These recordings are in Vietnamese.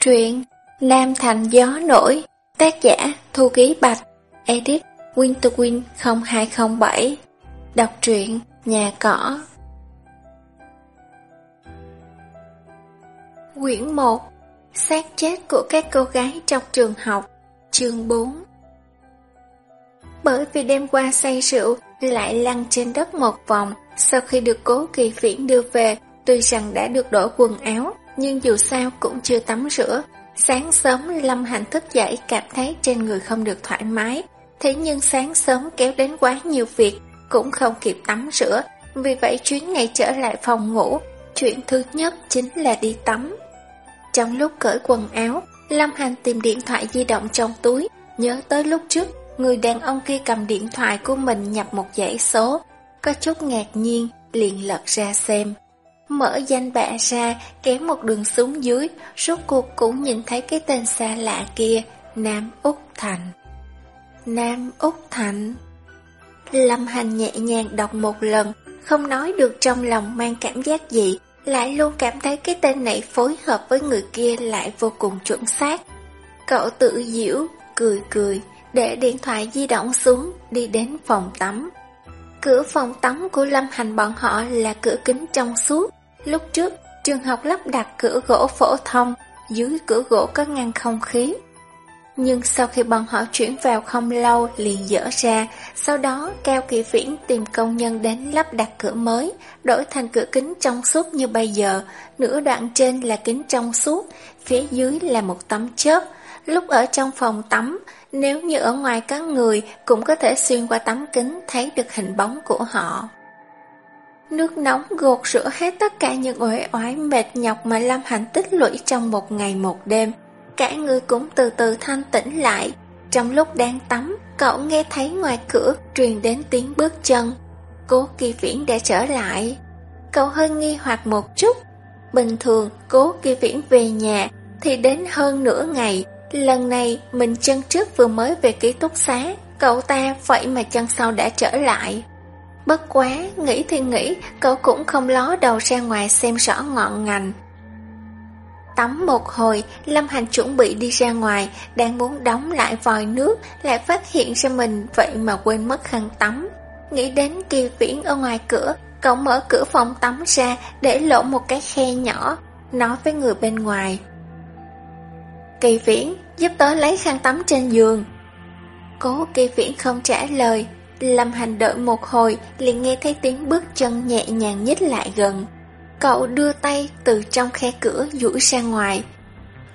Truyện Nam Thành Gió Nổi, Tác giả Thu Ký Bạch, Edit Winterwin 0207 Đọc truyện Nhà Cỏ. Quyển 1 xác chết của các cô gái trong trường học, Chương 4 Bởi vì đêm qua say rượu, lại lăn trên đất một vòng, Sau khi được cố kỳ viễn đưa về, Tuy rằng đã được đổi quần áo nhưng dù sao cũng chưa tắm rửa. Sáng sớm Lâm Hành thức dậy cảm thấy trên người không được thoải mái, thế nhưng sáng sớm kéo đến quá nhiều việc, cũng không kịp tắm rửa, vì vậy chuyến này trở lại phòng ngủ, chuyện thứ nhất chính là đi tắm. Trong lúc cởi quần áo, Lâm Hành tìm điện thoại di động trong túi, nhớ tới lúc trước, người đàn ông kia cầm điện thoại của mình nhập một dãy số, có chút ngạc nhiên, liền lật ra xem. Mở danh bạ ra, kéo một đường xuống dưới, rốt cuộc cũng nhìn thấy cái tên xa lạ kia, Nam Úc Thành. Nam Úc Thành Lâm Hành nhẹ nhàng đọc một lần, không nói được trong lòng mang cảm giác gì, lại luôn cảm thấy cái tên này phối hợp với người kia lại vô cùng chuẩn xác. Cậu tự diễu, cười cười, để điện thoại di động xuống, đi đến phòng tắm. Cửa phòng tắm của Lâm Hành bọn họ là cửa kính trong suốt, Lúc trước, trường học lắp đặt cửa gỗ phổ thông, dưới cửa gỗ có ngăn không khí. Nhưng sau khi bọn họ chuyển vào không lâu liền dỡ ra, sau đó Cao Kỳ Viễn tìm công nhân đến lắp đặt cửa mới, đổi thành cửa kính trong suốt như bây giờ, nửa đoạn trên là kính trong suốt, phía dưới là một tấm chớp. Lúc ở trong phòng tắm, nếu như ở ngoài có người cũng có thể xuyên qua tấm kính thấy được hình bóng của họ. Nước nóng gột rửa hết tất cả những uể oải mệt nhọc mà Lâm Hạnh tích lũy trong một ngày một đêm. Cả người cũng từ từ thanh tĩnh lại. Trong lúc đang tắm, cậu nghe thấy ngoài cửa truyền đến tiếng bước chân. Cố kỳ viễn đã trở lại. Cậu hơi nghi hoặc một chút. Bình thường, cố kỳ viễn về nhà thì đến hơn nửa ngày. Lần này, mình chân trước vừa mới về ký túc xá. Cậu ta vậy mà chân sau đã trở lại. Bất quá, nghĩ thì nghĩ, cậu cũng không ló đầu ra ngoài xem rõ ngọn ngành. Tắm một hồi, Lâm Hành chuẩn bị đi ra ngoài, đang muốn đóng lại vòi nước, lại phát hiện ra mình vậy mà quên mất khăn tắm. Nghĩ đến kỳ viễn ở ngoài cửa, cậu mở cửa phòng tắm ra để lộ một cái khe nhỏ, nói với người bên ngoài. Kỳ viễn, giúp tớ lấy khăn tắm trên giường. Cố kỳ viễn không trả lời, Lâm Hành đợi một hồi liền nghe thấy tiếng bước chân nhẹ nhàng nhích lại gần. Cậu đưa tay từ trong khe cửa duỗi ra ngoài.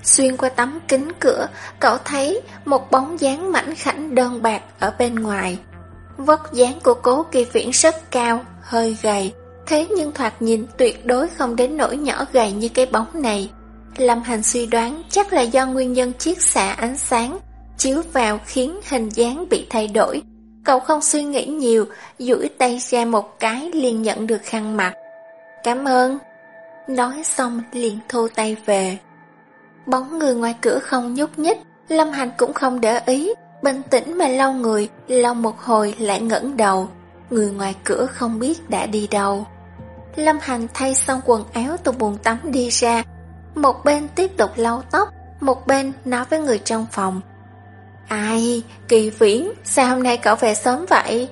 Xuyên qua tấm kính cửa, cậu thấy một bóng dáng mảnh khảnh đơn bạc ở bên ngoài. Vóc dáng của cố kỳ viễn rất cao, hơi gầy, thế nhưng thoạt nhìn tuyệt đối không đến nỗi nhỏ gầy như cái bóng này. Lâm Hành suy đoán chắc là do nguyên nhân chiếc xạ ánh sáng chiếu vào khiến hình dáng bị thay đổi, Cậu không suy nghĩ nhiều, duỗi tay ra một cái liền nhận được khăn mặt. Cảm ơn. Nói xong liền thu tay về. Bóng người ngoài cửa không nhúc nhích, Lâm Hành cũng không để ý, bình tĩnh mà lau người, lau một hồi lại ngẩng đầu. Người ngoài cửa không biết đã đi đâu. Lâm Hành thay xong quần áo từ buồng tắm đi ra, một bên tiếp tục lau tóc, một bên nói với người trong phòng. Ai, kỳ viễn, sao hôm nay cậu về sớm vậy?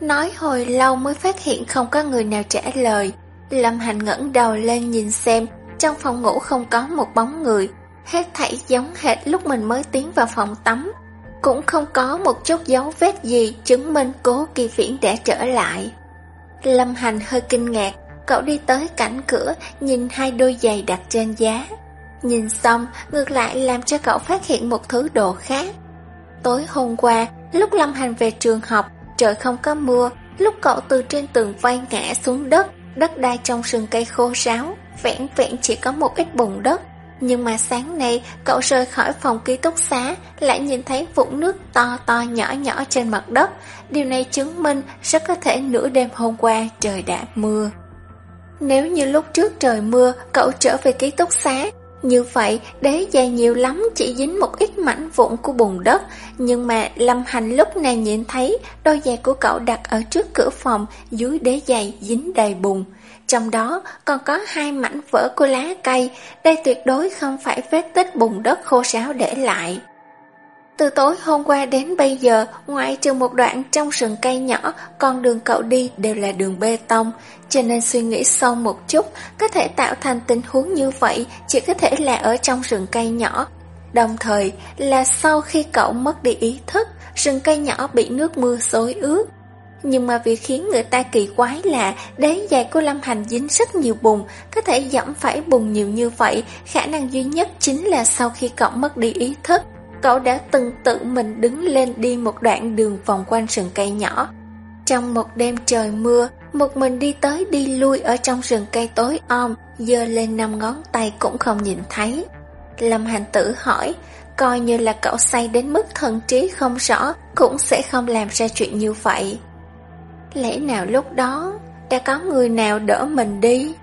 Nói hồi lâu mới phát hiện không có người nào trả lời. Lâm Hành ngẩng đầu lên nhìn xem, trong phòng ngủ không có một bóng người. Hết thảy giống hệt lúc mình mới tiến vào phòng tắm. Cũng không có một chút dấu vết gì chứng minh cố kỳ viễn đã trở lại. Lâm Hành hơi kinh ngạc, cậu đi tới cạnh cửa, nhìn hai đôi giày đặt trên giá. Nhìn xong, ngược lại làm cho cậu phát hiện một thứ đồ khác. Tối hôm qua, lúc Lâm Hành về trường học, trời không có mưa, lúc cậu từ trên tường vay ngã xuống đất, đất đai trong rừng cây khô ráo, vẹn vẹn chỉ có một ít bùn đất. Nhưng mà sáng nay, cậu rời khỏi phòng ký túc xá, lại nhìn thấy vũng nước to to nhỏ nhỏ trên mặt đất. Điều này chứng minh rất có thể nửa đêm hôm qua trời đã mưa. Nếu như lúc trước trời mưa, cậu trở về ký túc xá, như vậy, đế giày nhiều lắm chỉ dính một ít mảnh vụn của bùn đất, nhưng mà Lâm Hành lúc này nhìn thấy đôi giày của cậu đặt ở trước cửa phòng, dưới đế giày dính đầy bùn. Trong đó còn có hai mảnh vỡ của lá cây, đây tuyệt đối không phải vết tích bùn đất khô sáo để lại. Từ tối hôm qua đến bây giờ, ngoại trừ một đoạn trong rừng cây nhỏ, con đường cậu đi đều là đường bê tông, cho nên suy nghĩ sâu một chút, có thể tạo thành tình huống như vậy chỉ có thể là ở trong rừng cây nhỏ. Đồng thời là sau khi cậu mất đi ý thức, rừng cây nhỏ bị nước mưa xối ướt. Nhưng mà việc khiến người ta kỳ quái là đế giày của Lâm Hành dính rất nhiều bùn, có thể dẫm phải bùn nhiều như vậy, khả năng duy nhất chính là sau khi cậu mất đi ý thức, Cậu đã từng tự mình đứng lên đi một đoạn đường vòng quanh rừng cây nhỏ. Trong một đêm trời mưa, một mình đi tới đi lui ở trong rừng cây tối om, dơ lên năm ngón tay cũng không nhìn thấy. Lâm hành tử hỏi, coi như là cậu say đến mức thần trí không rõ, cũng sẽ không làm ra chuyện như vậy. Lẽ nào lúc đó, đã có người nào đỡ mình đi?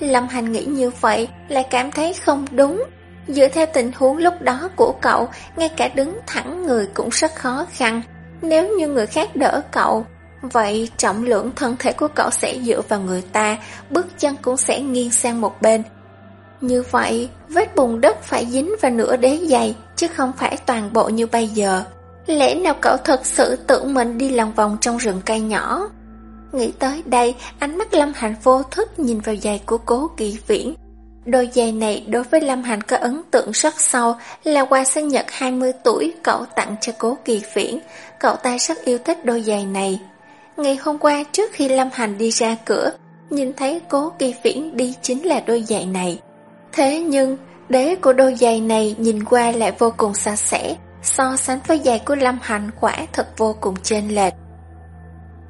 Lâm hành nghĩ như vậy, lại cảm thấy không đúng, Dựa theo tình huống lúc đó của cậu, ngay cả đứng thẳng người cũng rất khó khăn. Nếu như người khác đỡ cậu, vậy trọng lượng thân thể của cậu sẽ dựa vào người ta, bước chân cũng sẽ nghiêng sang một bên. Như vậy, vết bùn đất phải dính vào nửa đế giày, chứ không phải toàn bộ như bây giờ. Lẽ nào cậu thật sự tự mình đi lòng vòng trong rừng cây nhỏ? Nghĩ tới đây, ánh mắt Lâm Hạnh vô thức nhìn vào giày của cố kỳ viễn, Đôi giày này đối với Lâm Hành có ấn tượng rất sâu là quà sinh nhật 20 tuổi cậu tặng cho cố kỳ viễn. Cậu ta rất yêu thích đôi giày này. Ngày hôm qua trước khi Lâm Hành đi ra cửa, nhìn thấy cố kỳ viễn đi chính là đôi giày này. Thế nhưng, đế của đôi giày này nhìn qua lại vô cùng xa xẻ, so sánh với giày của Lâm Hành quả thật vô cùng chênh lệch.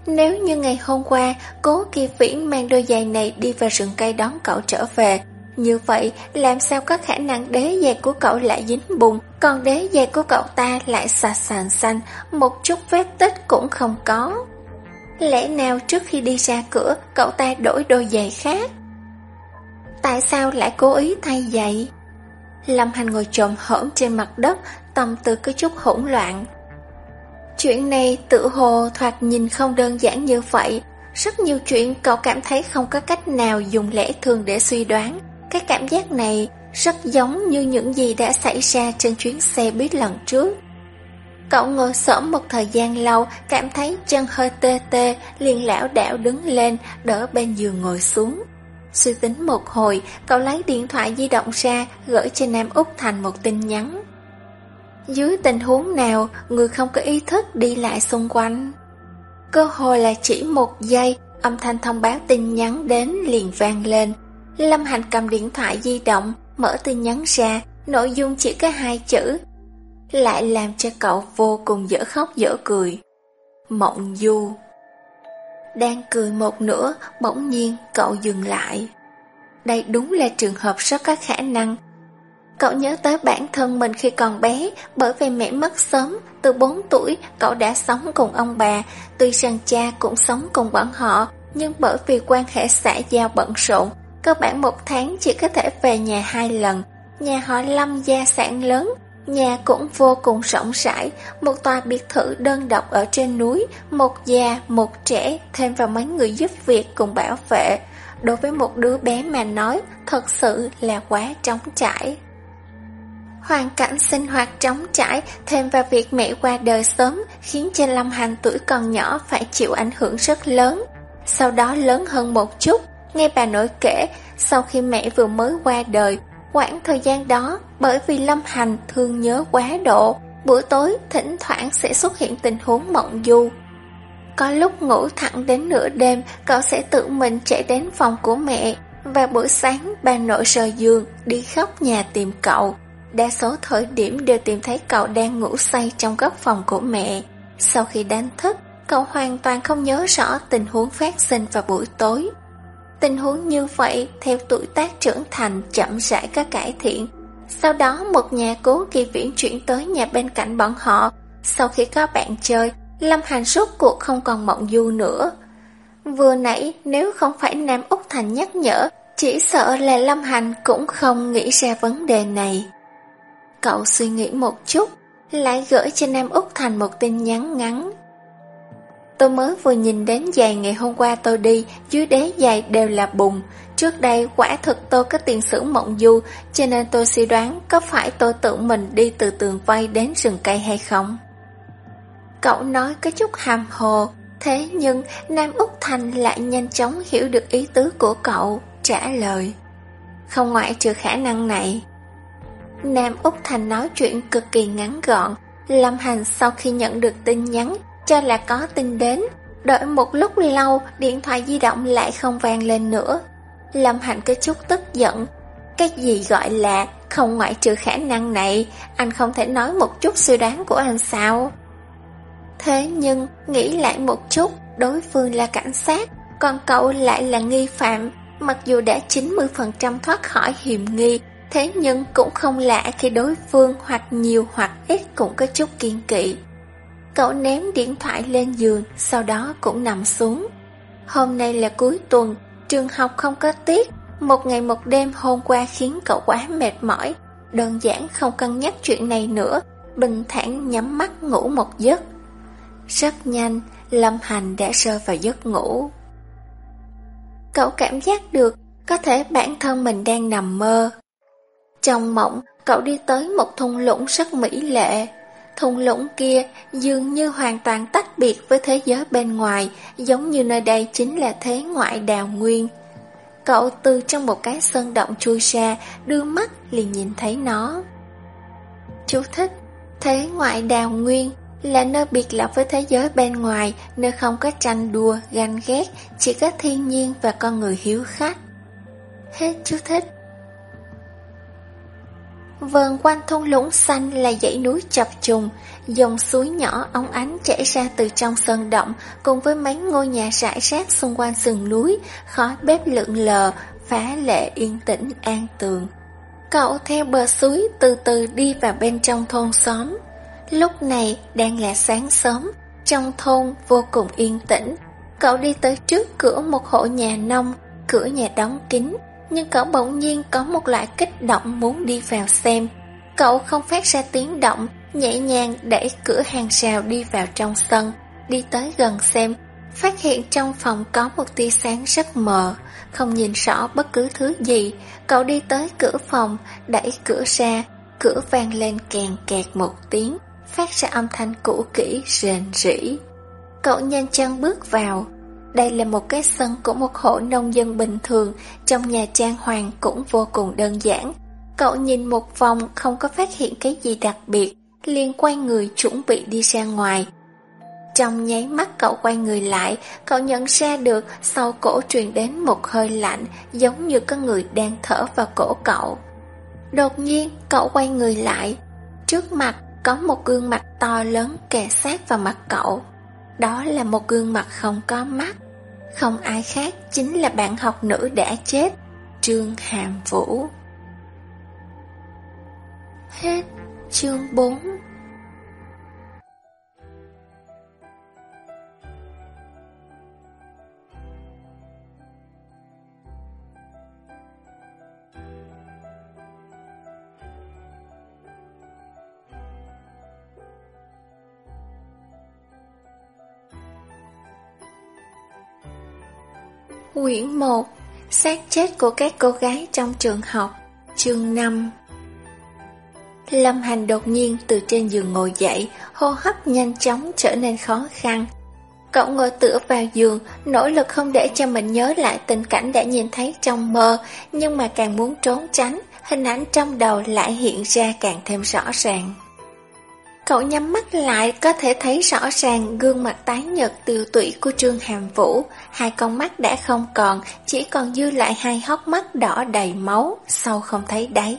Nếu như ngày hôm qua, cố kỳ viễn mang đôi giày này đi vào rừng cây đón cậu trở về, như vậy, làm sao có khả năng đế giày của cậu lại dính bùn, còn đế giày của cậu ta lại sạch sàn xanh, một chút vết tích cũng không có. Lẽ nào trước khi đi ra cửa, cậu ta đổi đôi giày khác? Tại sao lại cố ý thay giày? Lâm Hành ngồi trồm hổm trên mặt đất, tâm tư có chút hỗn loạn. Chuyện này tự hồ thoạt nhìn không đơn giản như vậy. Rất nhiều chuyện cậu cảm thấy không có cách nào dùng lẽ thường để suy đoán. Cái cảm giác này rất giống như những gì đã xảy ra trên chuyến xe buýt lần trước. Cậu ngồi sớm một thời gian lâu, cảm thấy chân hơi tê tê, liền lão đảo đứng lên, đỡ bên giường ngồi xuống. Suy tính một hồi, cậu lấy điện thoại di động ra, gửi cho Nam Úc Thành một tin nhắn. Dưới tình huống nào, người không có ý thức đi lại xung quanh? Cơ hội là chỉ một giây, âm thanh thông báo tin nhắn đến liền vang lên, Lâm Hành cầm điện thoại di động, mở tin nhắn ra, nội dung chỉ có hai chữ. Lại làm cho cậu vô cùng dở khóc dở cười. Mộng du. Đang cười một nửa, bỗng nhiên cậu dừng lại. Đây đúng là trường hợp rất có khả năng. Cậu nhớ tới bản thân mình khi còn bé, bởi vì mẹ mất sớm, từ 4 tuổi cậu đã sống cùng ông bà, tuy rằng cha cũng sống cùng bọn họ, nhưng bởi vì quan hệ xã giao bận rộn, Cơ bản một tháng chỉ có thể về nhà hai lần. Nhà họ Lâm gia sản lớn Nhà cũng vô cùng rộng rãi. Một tòa biệt thự đơn độc ở trên núi Một già, một trẻ Thêm vào mấy người giúp việc cùng bảo vệ. Đối với một đứa bé mà nói Thật sự là quá trống trải. Hoàn cảnh sinh hoạt trống trải Thêm vào việc mẹ qua đời sớm Khiến cho Lâm Hành tuổi còn nhỏ Phải chịu ảnh hưởng rất lớn. Sau đó lớn hơn một chút Nghe bà nội kể, sau khi mẹ vừa mới qua đời, khoảng thời gian đó, bởi vì Lâm Hành thương nhớ quá độ, buổi tối thỉnh thoảng sẽ xuất hiện tình huống mộng du. Có lúc ngủ thẳng đến nửa đêm, cậu sẽ tự mình chạy đến phòng của mẹ, và buổi sáng bà nội rời giường, đi khóc nhà tìm cậu. Đa số thời điểm đều tìm thấy cậu đang ngủ say trong góc phòng của mẹ. Sau khi đánh thức, cậu hoàn toàn không nhớ rõ tình huống phát sinh vào buổi tối. Tình huống như vậy, theo tuổi tác trưởng thành chậm rãi có cải thiện. Sau đó một nhà cố kỳ viễn chuyển tới nhà bên cạnh bọn họ. Sau khi có bạn chơi, Lâm Hành suốt cuộc không còn mộng du nữa. Vừa nãy, nếu không phải Nam Úc Thành nhắc nhở, Chỉ sợ là Lâm Hành cũng không nghĩ ra vấn đề này. Cậu suy nghĩ một chút, lại gửi cho Nam Úc Thành một tin nhắn ngắn. Tôi mới vừa nhìn đến giày ngày hôm qua tôi đi, dưới đế giày đều là bùn. Trước đây quả thực tôi có tiền sử mộng du, cho nên tôi suy đoán có phải tôi tự mình đi từ tường vây đến rừng cây hay không. Cậu nói có chút hàm hồ, thế nhưng Nam Úc Thành lại nhanh chóng hiểu được ý tứ của cậu, trả lời. Không ngoại trừ khả năng này. Nam Úc Thành nói chuyện cực kỳ ngắn gọn, Lâm Hành sau khi nhận được tin nhắn cho là có tin đến. Đợi một lúc lâu, điện thoại di động lại không vang lên nữa. Lâm Hạnh có chút tức giận. Cái gì gọi là không ngoại trừ khả năng này, anh không thể nói một chút suy đoán của anh sao? Thế nhưng, nghĩ lại một chút, đối phương là cảnh sát, còn cậu lại là nghi phạm. Mặc dù đã 90% thoát khỏi hiểm nghi, thế nhưng cũng không lạ khi đối phương hoặc nhiều hoặc ít cũng có chút kiên kỵ. Cậu ném điện thoại lên giường, sau đó cũng nằm xuống. Hôm nay là cuối tuần, trường học không có tiết. Một ngày một đêm hôm qua khiến cậu quá mệt mỏi. Đơn giản không cân nhắc chuyện này nữa, bình thản nhắm mắt ngủ một giấc. Rất nhanh, Lâm Hành đã rơi vào giấc ngủ. Cậu cảm giác được có thể bản thân mình đang nằm mơ. Trong mộng, cậu đi tới một thung lũng rất mỹ lệ. Thung lũng kia dường như hoàn toàn tách biệt với thế giới bên ngoài, giống như nơi đây chính là thế ngoại đào nguyên. Cậu từ trong một cái sân động chui ra, đưa mắt liền nhìn thấy nó. Chú thích, thế ngoại đào nguyên là nơi biệt lập với thế giới bên ngoài, nơi không có tranh đua, ganh ghét, chỉ có thiên nhiên và con người hiếu khách. Hết chú thích vườn quanh thung lũng xanh là dãy núi chập trùng, dòng suối nhỏ ống ánh chảy ra từ trong sơn động cùng với mấy ngôi nhà rải rác xung quanh sườn núi, khói bếp lượn lờ, phá lệ yên tĩnh an tường. Cậu theo bờ suối từ từ đi vào bên trong thôn xóm. Lúc này đang là sáng sớm, trong thôn vô cùng yên tĩnh. Cậu đi tới trước cửa một hộ nhà nông, cửa nhà đóng kín, nhưng cậu bỗng nhiên có một loại kích động muốn đi vào xem. Cậu không phát ra tiếng động, nhẹ nhàng đẩy cửa hàng rào đi vào trong sân, đi tới gần xem, phát hiện trong phòng có một tia sáng rất mờ, không nhìn rõ bất cứ thứ gì. Cậu đi tới cửa phòng, đẩy cửa ra, cửa vang lên kèn kẹt một tiếng, phát ra âm thanh cũ kỹ rền rỉ. Cậu nhanh chân bước vào, đây là một cái sân của một hộ nông dân bình thường, trong nhà trang hoàng cũng vô cùng đơn giản. Cậu nhìn một vòng không có phát hiện cái gì đặc biệt, liền quay người chuẩn bị đi ra ngoài. Trong nháy mắt cậu quay người lại, cậu nhận ra được sau cổ truyền đến một hơi lạnh giống như có người đang thở vào cổ cậu. Đột nhiên cậu quay người lại, trước mặt có một gương mặt to lớn kề sát vào mặt cậu. Đó là một gương mặt không có mắt. Không ai khác chính là bạn học nữ đã chết, Trương Hàm Vũ. Hết chương 4 Quyển 1 Xác chết của các cô gái trong trường học Chương 5 Lâm Hành đột nhiên từ trên giường ngồi dậy Hô hấp nhanh chóng trở nên khó khăn. Cậu ngồi tựa vào giường Nỗ lực không để cho mình nhớ lại tình cảnh đã nhìn thấy trong mơ Nhưng mà càng muốn trốn tránh Hình ảnh trong đầu lại hiện ra càng thêm rõ ràng. Cậu nhắm mắt lại có thể thấy rõ ràng gương mặt tái nhợt tiêu tụy của Trương Hàm Vũ, hai con mắt đã không còn, chỉ còn dư lại hai hốc mắt đỏ đầy máu, sâu không thấy đáy.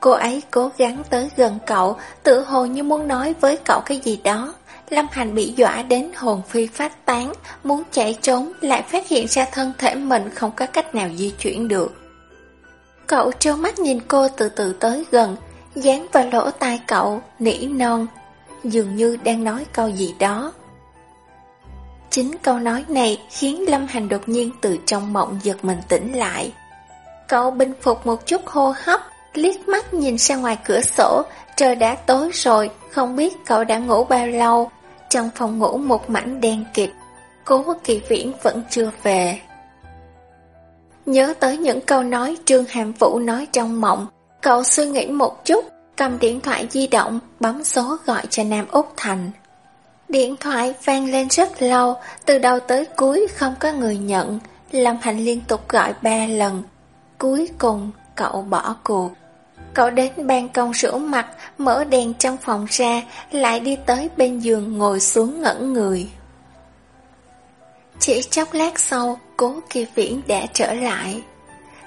Cô ấy cố gắng tới gần cậu, tự hồ như muốn nói với cậu cái gì đó. Lâm Hành bị dọa đến hồn phi phát tán, muốn chạy trốn lại phát hiện ra thân thể mình không có cách nào di chuyển được. Cậu trơ mắt nhìn cô từ từ tới gần, dán vào lỗ tai cậu, nỉ non, dường như đang nói câu gì đó. Chính câu nói này khiến Lâm Hành đột nhiên từ trong mộng giật mình tỉnh lại. Cậu bình phục một chút hô hấp, liếc mắt nhìn ra ngoài cửa sổ, trời đã tối rồi, không biết cậu đã ngủ bao lâu. Trong phòng ngủ một mảnh đen kịt, cố kỳ viễn vẫn chưa về. Nhớ tới những câu nói Trương Hàm Vũ nói trong mộng, cậu suy nghĩ một chút, cầm điện thoại di động, bấm số gọi cho Nam Úc Thành. Điện thoại vang lên rất lâu, từ đầu tới cuối không có người nhận, Lâm Hành liên tục gọi ba lần. Cuối cùng, cậu bỏ cuộc. Cậu đến ban công rửa mặt, mở đèn trong phòng ra, lại đi tới bên giường ngồi xuống ngẩn người. Chỉ chốc lát sau, cố kỳ viễn đã trở lại.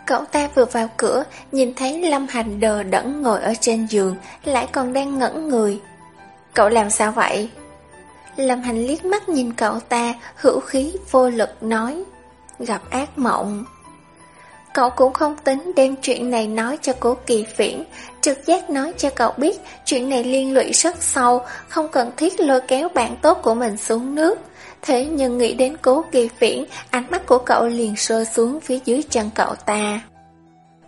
Cậu ta vừa vào cửa, nhìn thấy Lâm Hành đờ đẫn ngồi ở trên giường, lại còn đang ngẩn người. Cậu làm sao vậy? Lâm Hành liếc mắt nhìn cậu ta, hữu khí vô lực nói, gặp ác mộng. Cậu cũng không tính đem chuyện này nói cho cố kỳ phiển trực giác nói cho cậu biết chuyện này liên lụy rất sâu, không cần thiết lôi kéo bạn tốt của mình xuống nước. Thế nhưng nghĩ đến cố kỳ phiển ánh mắt của cậu liền rơi xuống phía dưới chân cậu ta.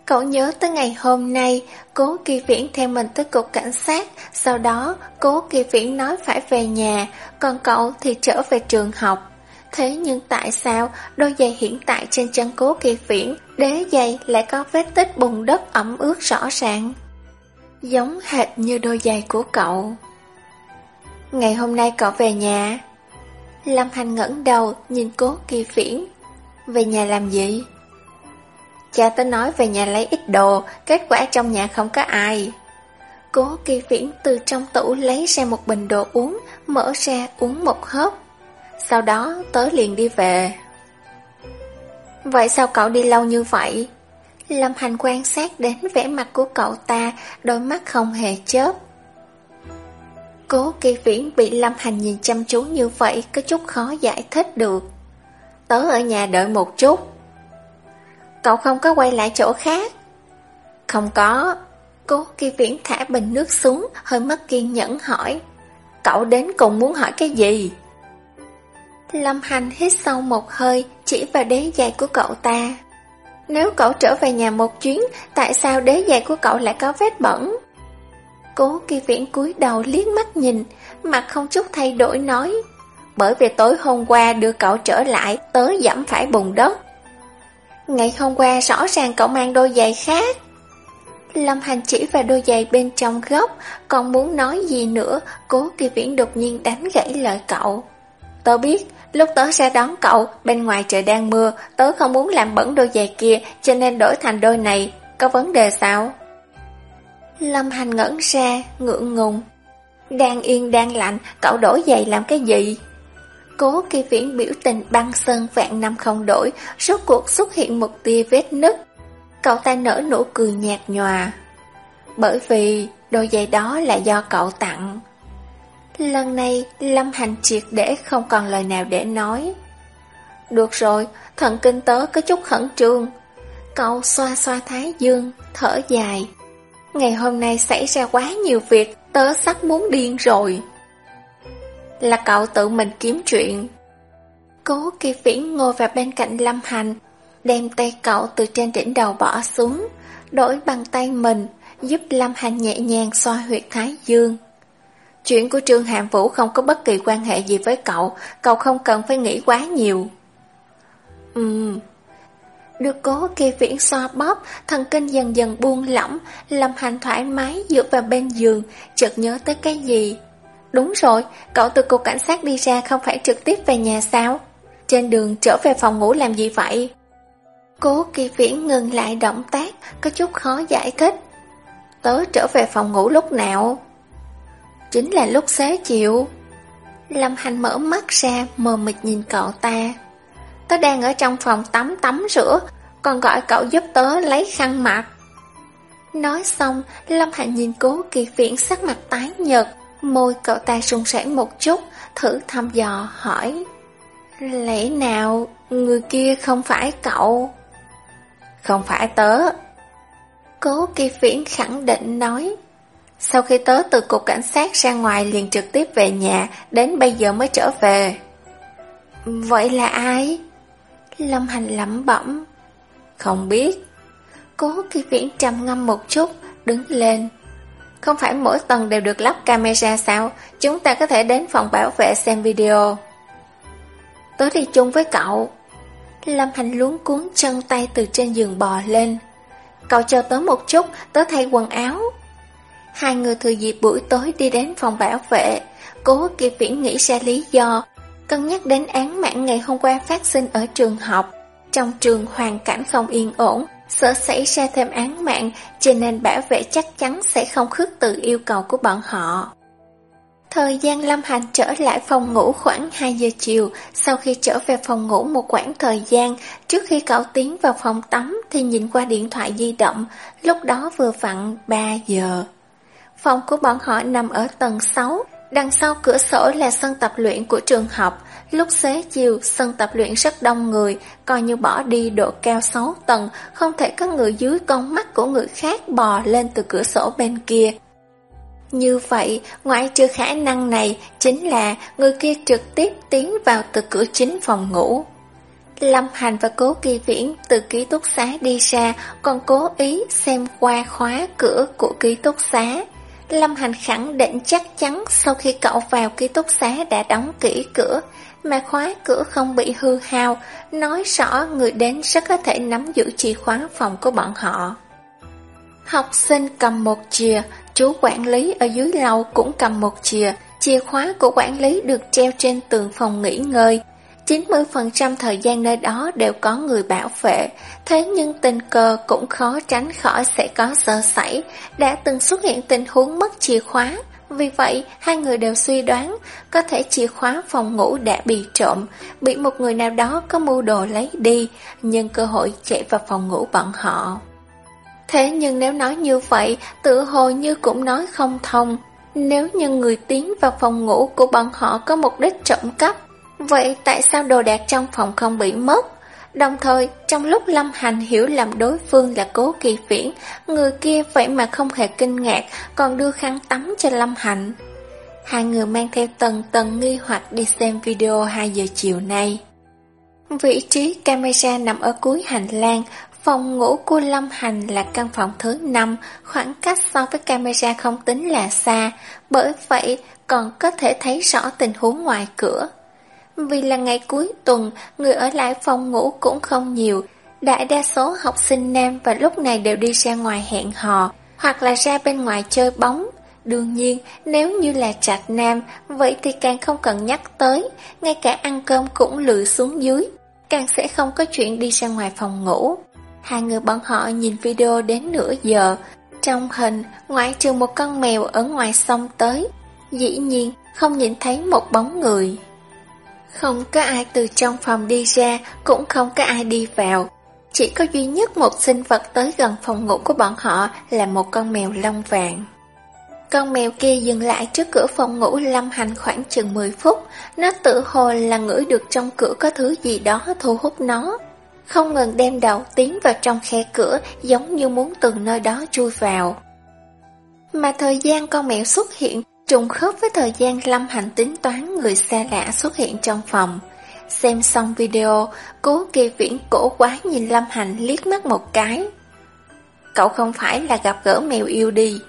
Cậu nhớ tới ngày hôm nay, cố kỳ viễn theo mình tới cục cảnh sát, sau đó cố kỳ viễn nói phải về nhà, còn cậu thì trở về trường học. Thế nhưng tại sao đôi giày hiện tại trên chân cố kỳ viễn, đế giày lại có vết tích bùn đất ẩm ướt rõ ràng? Giống hệt như đôi giày của cậu. Ngày hôm nay cậu về nhà. Lâm Hành ngẩng đầu nhìn cố kỳ viễn. Về nhà làm gì? Cha tớ nói về nhà lấy ít đồ, kết quả trong nhà không có ai. Cố kỳ viễn từ trong tủ lấy ra một bình đồ uống, mở ra uống một hớp. Sau đó tớ liền đi về. Vậy sao cậu đi lâu như vậy? Lâm Hành quan sát đến vẻ mặt của cậu ta, đôi mắt không hề chớp. Cố kỳ viễn bị Lâm Hành nhìn chăm chú như vậy, có chút khó giải thích được. Tớ ở nhà đợi một chút. Cậu không có quay lại chỗ khác? Không có. cô kỳ viễn thả bình nước xuống, hơi mất kiên nhẫn hỏi. Cậu đến cùng muốn hỏi cái gì? Lâm Hành hít sâu một hơi, chỉ vào đế giày của cậu ta. Nếu cậu trở về nhà một chuyến, tại sao đế giày của cậu lại có vết bẩn? Cố kỳ viễn cúi đầu liếc mắt nhìn, mặt không chút thay đổi nói. Bởi vì tối hôm qua đưa cậu trở lại, tới dẫm phải bùn đất. Ngày hôm qua rõ ràng cậu mang đôi giày khác. Lâm Hành chỉ vào đôi giày bên trong góc, còn muốn nói gì nữa, cố kỳ viễn đột nhiên đánh gãy lời cậu. Tớ biết, lúc tớ ra đón cậu, bên ngoài trời đang mưa, tớ không muốn làm bẩn đôi giày kia, cho nên đổi thành đôi này, có vấn đề sao? Lâm Hành ngẩn ra, ngượng ngùng. Đang yên đang lạnh, cậu đổi giày làm cái gì? Cố kỳ viễn biểu tình băng sơn vạn năm không đổi, rốt cuộc xuất hiện một tia vết nứt. Cậu ta nở nụ cười nhạt nhòa. Bởi vì đôi giày đó là do cậu tặng. Lần này, Lâm Hành triệt để không còn lời nào để nói. Được rồi, thần kinh tớ có chút khẩn trương. Cậu xoa xoa thái dương, thở dài. Ngày hôm nay xảy ra quá nhiều việc, tớ sắp muốn điên rồi. Là cậu tự mình kiếm chuyện. Cố kỳ viễn ngồi vào bên cạnh Lâm Hành, đem tay cậu từ trên đỉnh đầu bỏ xuống, đổi bằng tay mình, giúp Lâm Hành nhẹ nhàng xoa huyệt thái dương. Chuyện của Trương Hàm Vũ không có bất kỳ quan hệ gì với cậu, cậu không cần phải nghĩ quá nhiều. Ừm. Được cố kỳ viễn xoa bóp, thần kinh dần dần buông lỏng, Lâm Hành thoải mái dựa vào bên giường, chợt nhớ tới cái gì. Đúng rồi, cậu từ cục cảnh sát đi ra không phải trực tiếp về nhà sao? Trên đường trở về phòng ngủ làm gì vậy? Cố kỳ viễn ngừng lại động tác, có chút khó giải thích. Tớ trở về phòng ngủ lúc nào? Chính là lúc xế chiều. Lâm Hành mở mắt ra, mờ mịt nhìn cậu ta. Tớ đang ở trong phòng tắm tắm rửa, còn gọi cậu giúp tớ lấy khăn mặt. Nói xong, Lâm Hành nhìn cố kỳ viễn sắc mặt tái nhợt, môi cậu ta sung sảng một chút, thử thăm dò hỏi. Lẽ nào người kia không phải cậu? Không phải tớ. Cố kỳ viễn khẳng định nói. Sau khi tớ từ cục cảnh sát ra ngoài liền trực tiếp về nhà, đến bây giờ mới trở về. Vậy là ai? Lâm Hành lẩm bẩm. Không biết. Cố kỳ viễn trầm ngâm một chút, đứng lên. Không phải mỗi tầng đều được lắp camera sao, chúng ta có thể đến phòng bảo vệ xem video. Tớ đi chung với cậu. Lâm Hành luống cuốn chân tay từ trên giường bò lên. Cậu chờ tớ một chút, tớ thay quần áo. Hai người thừa dịp buổi tối đi đến phòng bảo vệ. Cố Kỳ Viễn nghĩ ra lý do, cân nhắc đến án mạng ngày hôm qua phát sinh ở trường học. Trong trường hoàn cảnh không yên ổn, sợ xảy ra thêm án mạng, cho nên bảo vệ chắc chắn sẽ không khước từ yêu cầu của bọn họ. Thời gian Lâm Hành trở lại phòng ngủ khoảng 2 giờ chiều, sau khi trở về phòng ngủ một khoảng thời gian, trước khi cậu tiến vào phòng tắm thì nhìn qua điện thoại di động, lúc đó vừa vặn 3 giờ. Phòng của bọn họ nằm ở tầng 6, đằng sau cửa sổ là sân tập luyện của trường học. Lúc xế chiều, sân tập luyện rất đông người, coi như bỏ đi độ cao 6 tầng, không thể có người dưới con mắt của người khác bò lên từ cửa sổ bên kia. Như vậy, ngoại trừ khả năng này, chính là người kia trực tiếp tiến vào từ cửa chính phòng ngủ. Lâm Hành và Cố Kỳ Viễn từ ký túc xá đi ra, còn cố ý xem qua khóa cửa của ký túc xá. Lâm Hành khẳng định chắc chắn sau khi cậu vào ký túc xá đã đóng kỹ cửa, mà khóa cửa không bị hư hao, nói rõ người đến rất có thể nắm giữ chìa khóa phòng của bọn họ. Học sinh cầm một chìa, chú quản lý ở dưới lầu cũng cầm một chìa, chìa khóa của quản lý được treo trên tường phòng nghỉ ngơi. 90% thời gian nơi đó đều có người bảo vệ, thế nhưng tình cờ cũng khó tránh khỏi sẽ có sơ sẩy, đã từng xuất hiện tình huống mất chìa khóa. Vì vậy, hai người đều suy đoán có thể chìa khóa phòng ngủ đã bị trộm, bị một người nào đó có mưu đồ lấy đi, nhưng cơ hội chạy vào phòng ngủ bọn họ. Thế nhưng nếu nói như vậy, tự hồ như cũng nói không thông. Nếu như người tiến vào phòng ngủ của bọn họ có mục đích trộm cắp, vậy tại sao đồ đạc trong phòng không bị mất? Đồng thời, trong lúc Lâm Hành hiểu lầm đối phương là cố kỳ viễn, người kia vậy mà không hề kinh ngạc, còn đưa khăn tắm cho Lâm Hành. Hai người mang theo tầng tầng nghi hoặc đi xem video 2 giờ chiều nay. Vị trí camera nằm ở cuối hành lang, Phòng ngủ của Lâm Hành là căn phòng thứ 5, khoảng cách so với camera không tính là xa, bởi vậy còn có thể thấy rõ tình huống ngoài cửa. Vì là ngày cuối tuần, người ở lại phòng ngủ cũng không nhiều, đại đa số học sinh nam và lúc này đều đi ra ngoài hẹn hò, hoặc là ra bên ngoài chơi bóng. Đương nhiên, nếu như là trạch nam, vậy thì càng không cần nhắc tới, ngay cả ăn cơm cũng lựa xuống dưới, càng sẽ không có chuyện đi ra ngoài phòng ngủ. Hai người bọn họ nhìn video đến nửa giờ. Trong hình, ngoại trừ một con mèo ở ngoài sông tới, dĩ nhiên không nhìn thấy một bóng người. Không có ai từ trong phòng đi ra, cũng không có ai đi vào. Chỉ có duy nhất một sinh vật tới gần phòng ngủ của bọn họ là một con mèo lông vàng. Con mèo kia dừng lại trước cửa phòng ngủ lâm hành khoảng chừng 10 phút. Nó tự hồ là ngửi được trong cửa có thứ gì đó thu hút nó không ngừng đem đầu tiến vào trong khe cửa giống như muốn từ nơi đó chui vào. Mà thời gian con mèo xuất hiện trùng khớp với thời gian lâm hạnh tính toán người xa lạ xuất hiện trong phòng. Xem xong video, cố kỳ viễn cổ quá nhìn lâm hạnh liếc mắt một cái. Cậu không phải là gặp gỡ mèo yêu đi.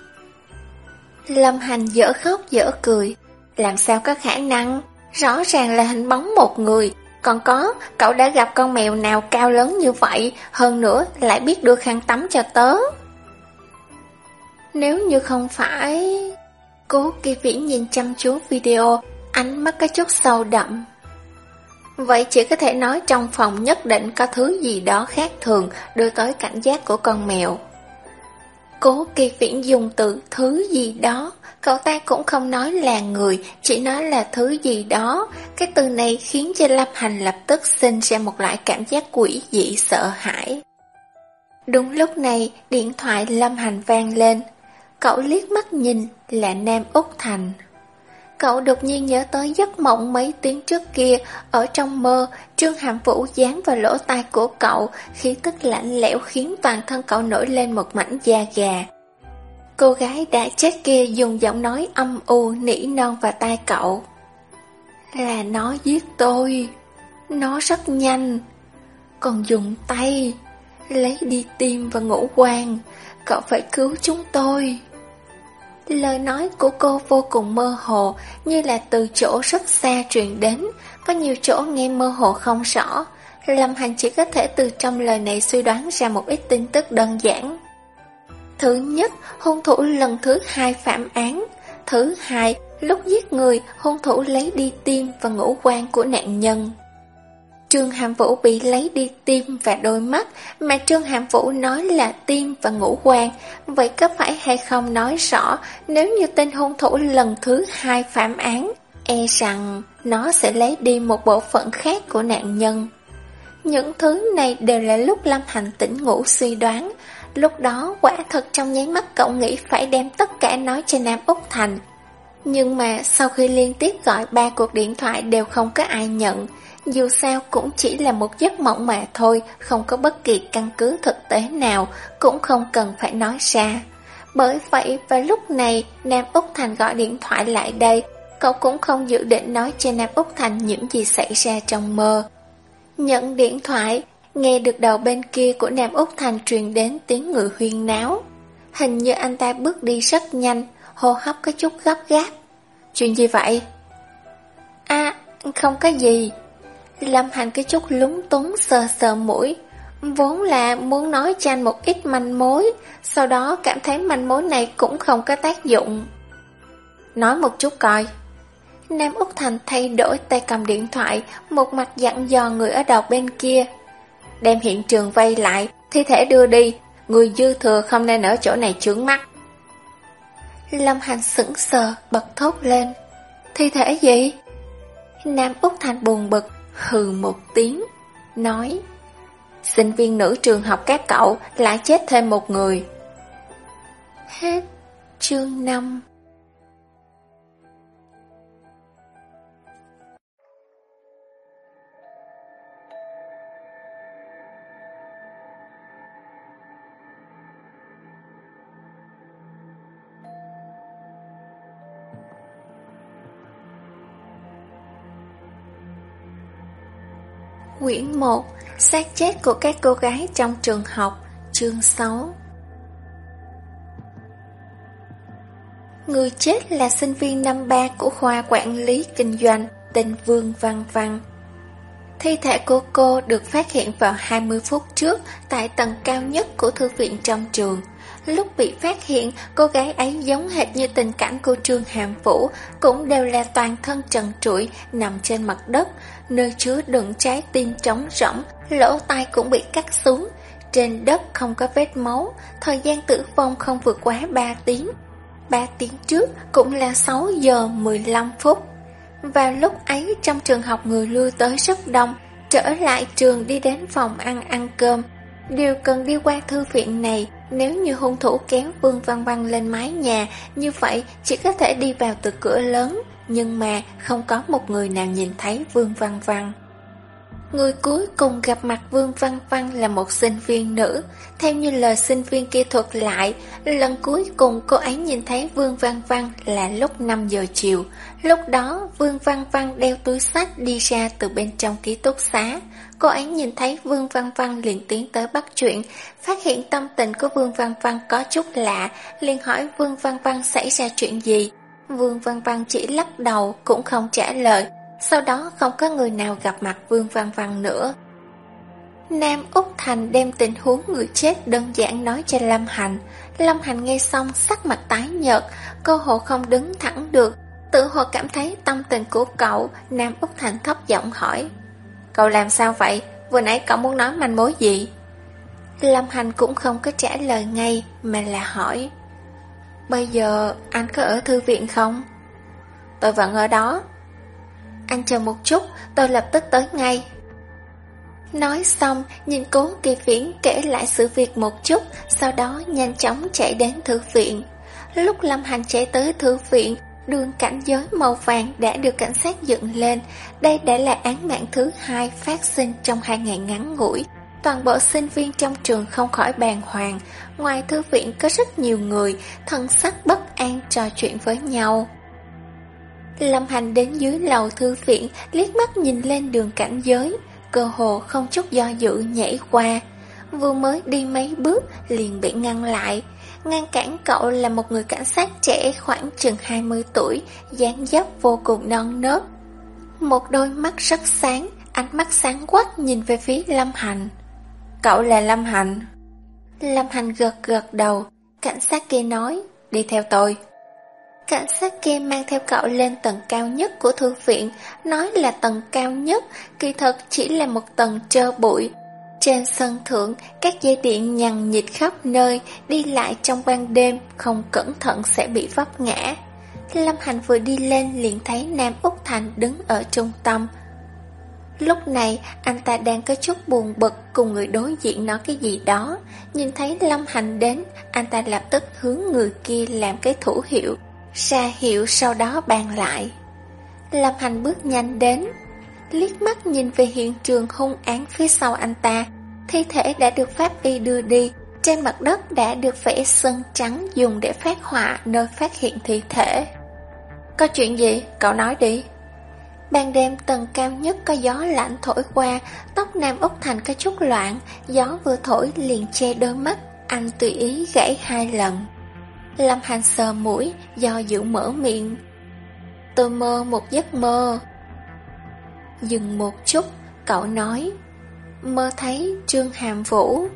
Lâm hành dở khóc dở cười, làm sao có khả năng, rõ ràng là hình bóng một người, còn có, cậu đã gặp con mèo nào cao lớn như vậy, hơn nữa lại biết đưa khăn tắm cho tớ. Nếu như không phải... Cố kỳ viễn nhìn chăm chú video, ánh mắt có chút sâu đậm. Vậy chỉ có thể nói trong phòng nhất định có thứ gì đó khác thường đưa tới cảnh giác của con mèo. Cố kỳ viễn dùng từ thứ gì đó, cậu ta cũng không nói là người, chỉ nói là thứ gì đó. Cái từ này khiến cho Lâm Hành lập tức sinh ra một loại cảm giác quỷ dị sợ hãi. Đúng lúc này, điện thoại Lâm Hành vang lên. Cậu liếc mắt nhìn là Nam Úc Thành. Cậu đột nhiên nhớ tới giấc mộng mấy tiếng trước kia, ở trong mơ, Trương Hàm Vũ dán vào lỗ tai của cậu, khí tức lạnh lẽo khiến toàn thân cậu nổi lên một mảnh da gà. Cô gái đã chết kia dùng giọng nói âm u nỉ non vào tai cậu. Là nó giết tôi, nó rất nhanh, còn dùng tay, lấy đi tim và ngũ quan, cậu phải cứu chúng tôi. Lời nói của cô vô cùng mơ hồ, như là từ chỗ rất xa truyền đến, có nhiều chỗ nghe mơ hồ không rõ. Lâm Hành chỉ có thể từ trong lời này suy đoán ra một ít tin tức đơn giản. Thứ nhất, hung thủ lần thứ hai phạm án. Thứ hai, lúc giết người, hung thủ lấy đi tim và ngũ quan của nạn nhân. Trương Hàm Vũ bị lấy đi tim và đôi mắt, mà Trương Hàm Vũ nói là tim và ngũ quan. Vậy có phải hay không nói rõ, nếu như tên hung thủ lần thứ hai phạm án, e rằng nó sẽ lấy đi một bộ phận khác của nạn nhân. Những thứ này đều là lúc Lâm Hành tỉnh ngủ suy đoán. Lúc đó quả thật trong nháy mắt cậu nghĩ phải đem tất cả nói cho Nam Úc Thành. Nhưng mà sau khi liên tiếp gọi ba cuộc điện thoại đều không có ai nhận, dù sao cũng chỉ là một giấc mộng mà thôi, không có bất kỳ căn cứ thực tế nào, cũng không cần phải nói ra. Bởi vậy vào lúc này, Nam Úc Thành gọi điện thoại lại đây, cậu cũng không dự định nói cho Nam Úc Thành những gì xảy ra trong mơ. Nhận điện thoại, nghe được đầu bên kia của Nam Úc Thành truyền đến tiếng người huyên náo. Hình như anh ta bước đi rất nhanh, hô hấp có chút gấp gáp. Chuyện gì vậy? À, không có gì. Lâm Hành cái chút lúng túng sờ sờ mũi. Vốn là muốn nói cho anh một ít manh mối, sau đó cảm thấy manh mối này cũng không có tác dụng. Nói một chút coi. Nam Úc Thành thay đổi tay cầm điện thoại, một mặt dặn dò người ở đầu bên kia. Đem hiện trường vây lại, thi thể đưa đi, người dư thừa không nên ở chỗ này chướng mắt. Lâm Hành sững sờ, bật thốt lên. Thi thể gì? Nam Úc Thành buồn bực, hừ một tiếng, nói Sinh viên nữ trường học các cậu lại chết thêm một người. Hết chương 5 Quyển 1 xác chết của các cô gái trong trường học, Chương 6 Người chết là sinh viên năm 3 của khoa quản lý kinh doanh, tên Vương Văn Văn. Thi thể của cô được phát hiện vào 20 phút trước tại tầng cao nhất của thư viện trong trường Lúc bị phát hiện, cô gái ấy giống hệt như tình cảnh của Trương Hàm Vũ, cũng đều là toàn thân trần trụi, nằm trên mặt đất, nơi chứa đựng trái tim trống rỗng, lỗ tai cũng bị cắt xuống. Trên đất không có vết máu, thời gian tử vong không vượt quá 3 tiếng. 3 tiếng trước cũng là 6 giờ 15 phút. Vào lúc ấy trong trường học người lưu tới rất đông, trở lại trường đi đến phòng ăn ăn cơm. Điều cần đi qua thư viện này nếu như hung thủ kéo Vương Văn Văn lên mái nhà, như vậy chỉ có thể đi vào từ cửa lớn, nhưng mà không có một người nào nhìn thấy Vương Văn Văn. Người cuối cùng gặp mặt Vương Văn Văn là một sinh viên nữ. Theo như lời sinh viên kia thuật lại, lần cuối cùng cô ấy nhìn thấy Vương Văn Văn là lúc 5 giờ chiều. Lúc đó, Vương Văn Văn đeo túi sách đi ra từ bên trong ký túc xá. Cô ấy nhìn thấy Vương Văn Văn liền tiến tới bắt chuyện, phát hiện tâm tình của Vương Văn Văn có chút lạ, liền hỏi Vương Văn Văn xảy ra chuyện gì. Vương Văn Văn chỉ lắc đầu cũng không trả lời, sau đó không có người nào gặp mặt Vương Văn Văn nữa. Nam Úc Thành đem tình huống người chết đơn giản nói cho Lâm Hành. Lâm Hành nghe xong sắc mặt tái nhợt, cơ hồ không đứng thẳng được. Tự hồ cảm thấy tâm tình của cậu, Nam Úc Thành thấp giọng hỏi. Cậu làm sao vậy? Vừa nãy cậu muốn nói manh mối gì? Lâm Hành cũng không có trả lời ngay, mà là hỏi. Bây giờ anh có ở thư viện không? Tôi vẫn ở đó. Anh chờ một chút, tôi lập tức tới ngay. Nói xong, nhìn cố kỳ viễn kể lại sự việc một chút, sau đó nhanh chóng chạy đến thư viện. Lúc Lâm Hành chạy tới thư viện, đường cảnh giới màu vàng đã được cảnh sát dựng lên. Đây đã là án mạng thứ hai phát sinh trong hai ngày ngắn ngủi. Toàn bộ sinh viên trong trường không khỏi bàng hoàng. Ngoài thư viện có rất nhiều người, thân sắc bất an trò chuyện với nhau. Lâm Hành đến dưới lầu thư viện, liếc mắt nhìn lên đường cảnh giới, cơ hồ không chút do dự nhảy qua. vừa mới đi mấy bước liền bị ngăn lại. Ngăn cản cậu là một người cảnh sát trẻ khoảng chừng 20 tuổi, dáng dấp vô cùng non nớt. Một đôi mắt rất sáng, ánh mắt sáng quắc nhìn về phía Lâm Hành. Cậu là Lâm Hành. Lâm Hành gật gật đầu, cảnh sát kia nói, đi theo tôi. Cảnh sát kia mang theo cậu lên tầng cao nhất của thư viện, nói là tầng cao nhất, kỳ thật chỉ là một tầng trơ bụi. Trên sân thượng, các dây điện nhằn nhịt khắp nơi, đi lại trong ban đêm, không cẩn thận sẽ bị vấp ngã. Lâm Hành vừa đi lên liền thấy Nam Úc Thành đứng ở trung tâm. Lúc này, anh ta đang có chút buồn bực cùng người đối diện nói cái gì đó. Nhìn thấy Lâm Hành đến, anh ta lập tức hướng người kia làm cái thủ hiệu, Sa hiệu sau đó bàn lại. Lâm Hành bước nhanh đến, liếc mắt nhìn về hiện trường hung án phía sau anh ta. Thi thể đã được pháp y đưa đi, trên mặt đất đã được vẽ sân trắng dùng để phát họa nơi phát hiện thi thể. Có chuyện gì? Cậu nói đi. Ban đêm tầng cao nhất có gió lạnh thổi qua, tóc Nam Úc Thành có chút loạn, gió vừa thổi liền che đôi mắt, anh tùy ý gãy hai lần. Lâm Hành sờ mũi, do dự mở miệng. Tôi mơ một giấc mơ. Dừng một chút, cậu nói, mơ thấy Trương Hàm Vũ.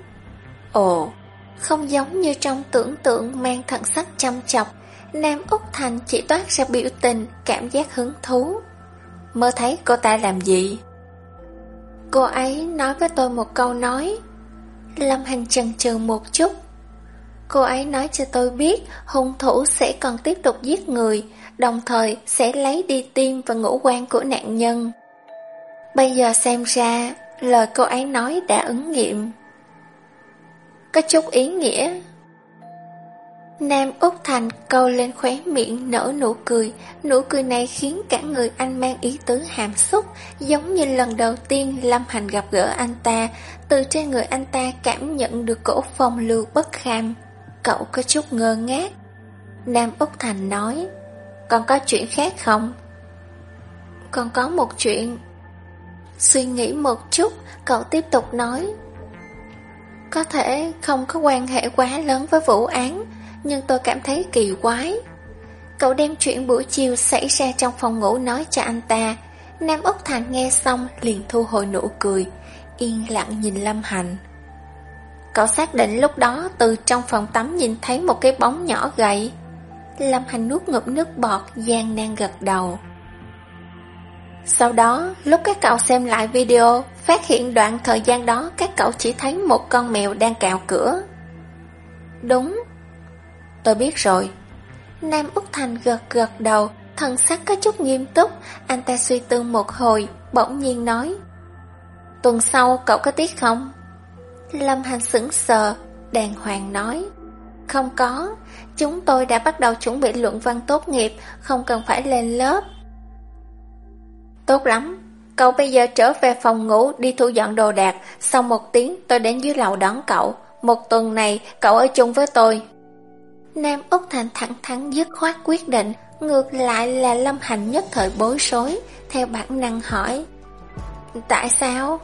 Ồ, không giống như trong tưởng tượng mang thần sắc chăm chọc, Nam Úc Thành chỉ toát ra biểu tình, cảm giác hứng thú. Mơ thấy cô ta làm gì? Cô ấy nói với tôi một câu nói. Lâm Hành chần chừ một chút. Cô ấy nói cho tôi biết hung thủ sẽ còn tiếp tục giết người, đồng thời sẽ lấy đi tim và ngũ quan của nạn nhân. Bây giờ xem ra, lời cô ấy nói đã ứng nghiệm. Có chút ý nghĩa Nam Úc Thành câu lên khóe miệng nở nụ cười, nụ cười này khiến cả người anh mang ý tứ hàm xúc, giống như lần đầu tiên Lâm Hành gặp gỡ anh ta, từ trên người anh ta cảm nhận được cổ phong lưu bất kham. Cậu có chút ngơ ngác. Nam Úc Thành nói, còn có chuyện khác không? Còn có một chuyện. Suy nghĩ một chút, cậu tiếp tục nói, có thể không có quan hệ quá lớn với vụ án, nhưng tôi cảm thấy kỳ quái. Cậu đem chuyện buổi chiều xảy ra trong phòng ngủ nói cho anh ta. Nam Úc Thành nghe xong liền thu hồi nụ cười, yên lặng nhìn Lâm Hành. Cậu xác định lúc đó từ trong phòng tắm nhìn thấy một cái bóng nhỏ gầy. Lâm Hành nuốt ngụm nước bọt, gian nan gật đầu. Sau đó, lúc các cậu xem lại video, phát hiện đoạn thời gian đó các cậu chỉ thấy một con mèo đang cào cửa. Đúng, Tôi biết rồi. Nam Úc Thành gật gật đầu, thần sắc có chút nghiêm túc, anh ta suy tư một hồi, bỗng nhiên nói. Tuần sau cậu có tiết không? Lâm Hành sững sờ, đàng hoàng nói. Không có, chúng tôi đã bắt đầu chuẩn bị luận văn tốt nghiệp, không cần phải lên lớp. Tốt lắm, cậu bây giờ trở về phòng ngủ đi thu dọn đồ đạc, sau một tiếng tôi đến dưới lầu đón cậu. Một tuần này cậu ở chung với tôi, Nam Úc Thành thẳng thắn dứt khoát quyết định, ngược lại là Lâm Hành nhất thời bối rối, theo bản năng hỏi. Tại sao?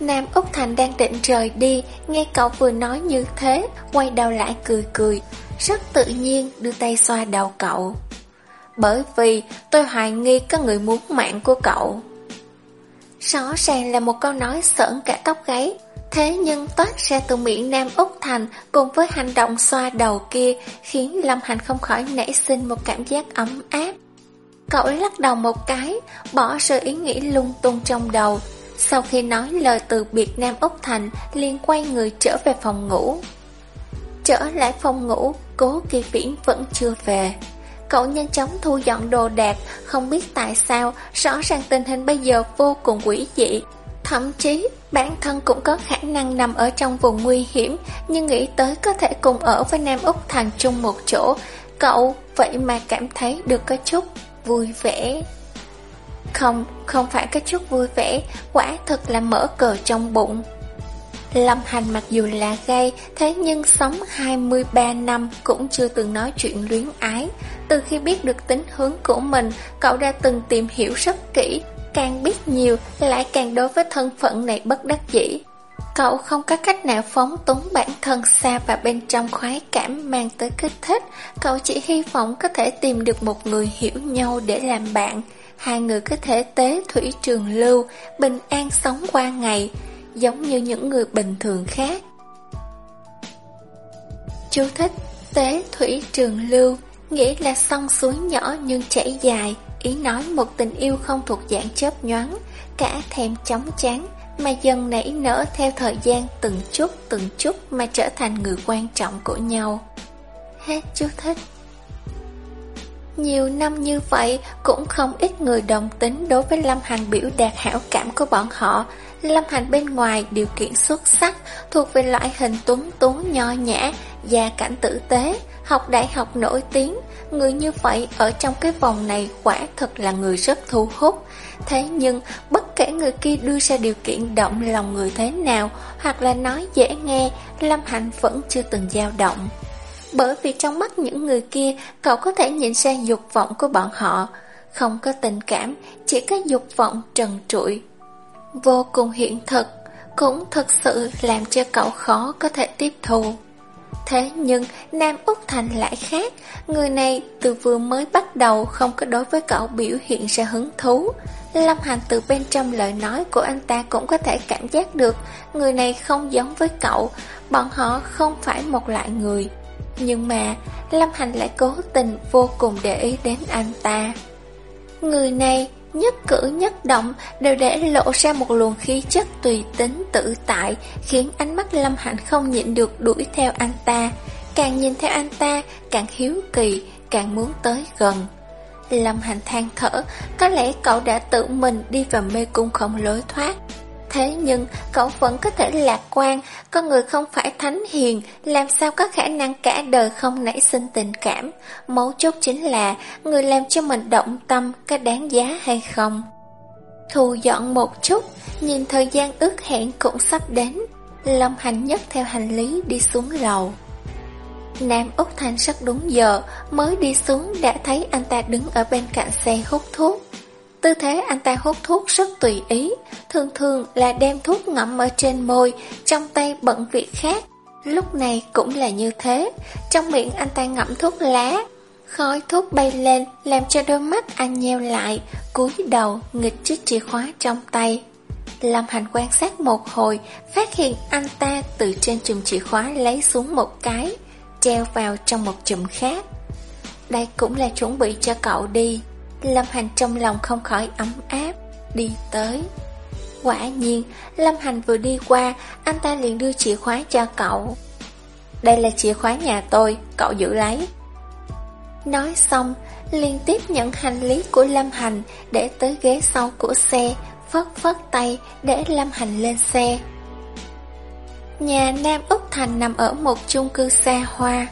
Nam Úc Thành đang định rời đi, nghe cậu vừa nói như thế, quay đầu lại cười cười, rất tự nhiên đưa tay xoa đầu cậu. Bởi vì tôi hoài nghi có người muốn mạng của cậu. Rõ ràng là một câu nói sởn cả tóc gáy, Thế nhưng toát ra từ miệng Nam Úc Thành cùng với hành động xoa đầu kia khiến Lâm Hành không khỏi nảy sinh một cảm giác ấm áp. Cậu lắc đầu một cái, bỏ sự ý nghĩ lung tung trong đầu. Sau khi nói lời từ biệt Nam Úc Thành, liền quay người trở về phòng ngủ. Trở lại phòng ngủ, cố kỳ viễn vẫn chưa về. Cậu nhanh chóng thu dọn đồ đạc, không biết tại sao, rõ ràng tình hình bây giờ vô cùng quỷ dị, Thậm chí bản thân cũng có khả năng nằm ở trong vùng nguy hiểm Nhưng nghĩ tới có thể cùng ở với Nam Úc Thành chung một chỗ Cậu vậy mà cảm thấy được có chút vui vẻ không, không phải có chút vui vẻ Quả thực là mở cờ trong bụng Lâm Hành mặc dù là gay, thế nhưng sống 23 năm cũng chưa từng nói chuyện luyến ái. Từ khi biết được tính hướng của mình, cậu đã từng tìm hiểu rất kỹ, Càng biết nhiều lại càng đối với thân phận này bất đắc dĩ Cậu không có cách nào phóng túng bản thân xa và bên trong khoái cảm mang tới kích thích. Cậu chỉ hy vọng có thể tìm được một người hiểu nhau để làm bạn. Hai người có thể tế thủy trường lưu, bình an sống qua ngày, giống như những người bình thường khác. Chú thích Tế thủy trường lưu Nghĩa là sông suối nhỏ nhưng chảy dài. Ý nói một tình yêu không thuộc dạng chớp nhoáng Cả thèm chóng chán Mà dần nảy nở theo thời gian từng chút từng chút Mà trở thành người quan trọng của nhau. Hết chú thích nhiều năm như vậy cũng không ít người đồng tính đối với Lâm Hành biểu đạt hảo cảm của bọn họ. Lâm Hành bên ngoài điều kiện xuất sắc, thuộc về loại hình tuấn tú nho nhã, gia cảnh tử tế, học đại học nổi tiếng. Người như vậy ở trong cái vòng này quả thật là người rất thu hút. Thế nhưng, bất kể người kia đưa ra điều kiện động lòng người thế nào, hoặc là nói dễ nghe, Lâm Hành vẫn chưa từng dao động. Bởi vì trong mắt những người kia, cậu có thể nhìn ra dục vọng của bọn họ. Không có tình cảm, chỉ có dục vọng trần trụi. Vô cùng hiện thực, cũng thật sự làm cho cậu khó có thể tiếp thu. Thế nhưng Nam Úc Thành lại khác Người này từ vừa mới bắt đầu Không có đối với cậu biểu hiện ra hứng thú Lâm Hành từ bên trong lời nói của anh ta Cũng có thể cảm giác được Người này không giống với cậu Bọn họ không phải một loại người nhưng mà Lâm Hành lại cố tình vô cùng để ý đến anh ta Người này nhất cử nhất động đều để lộ ra một luồng khí chất tùy tính tự tại, khiến ánh mắt Lâm Hành không nhịn được đuổi theo anh ta. Càng nhìn theo anh ta, càng hiếu kỳ, càng muốn tới gần. Lâm Hành than thở, có lẽ cậu đã tự mình đi vào mê cung không lối thoát. Thế nhưng cậu vẫn có thể lạc quan, con người không phải thánh hiền, làm sao có khả năng cả đời không nảy sinh tình cảm. Mấu chốt chính là người làm cho mình động tâm có đáng giá hay không. Thu dọn một chút, nhìn thời gian ước hẹn cũng sắp đến. Lâm hành nhất theo hành lý đi xuống lầu. Nam Úc Thành rất đúng giờ, mới đi xuống đã thấy anh ta đứng ở bên cạnh xe hút thuốc. Tư thế anh ta hút thuốc rất tùy ý, thường thường là đem thuốc ngậm ở trên môi, trong tay bận việc khác. Lúc này cũng là như thế, trong miệng anh ta ngậm thuốc lá, khói thuốc bay lên làm cho đôi mắt anh nheo lại, cúi đầu nghịch chiếc chìa khóa trong tay. Lâm Hành quan sát một hồi, phát hiện anh ta từ trên chùm chìa khóa lấy xuống một cái, treo vào trong một chùm khác. Đây cũng là chuẩn bị cho cậu đi. Lâm Hành trong lòng không khỏi ấm áp, đi tới. Quả nhiên, Lâm Hành vừa đi qua, anh ta liền đưa chìa khóa cho cậu. Đây là chìa khóa nhà tôi, cậu giữ lấy. Nói xong, liên tiếp nhận hành lý của Lâm Hành để tới ghế sau của xe, phất phất tay để Lâm Hành lên xe. Nhà Nam Úc Thành nằm ở một chung cư xa hoa,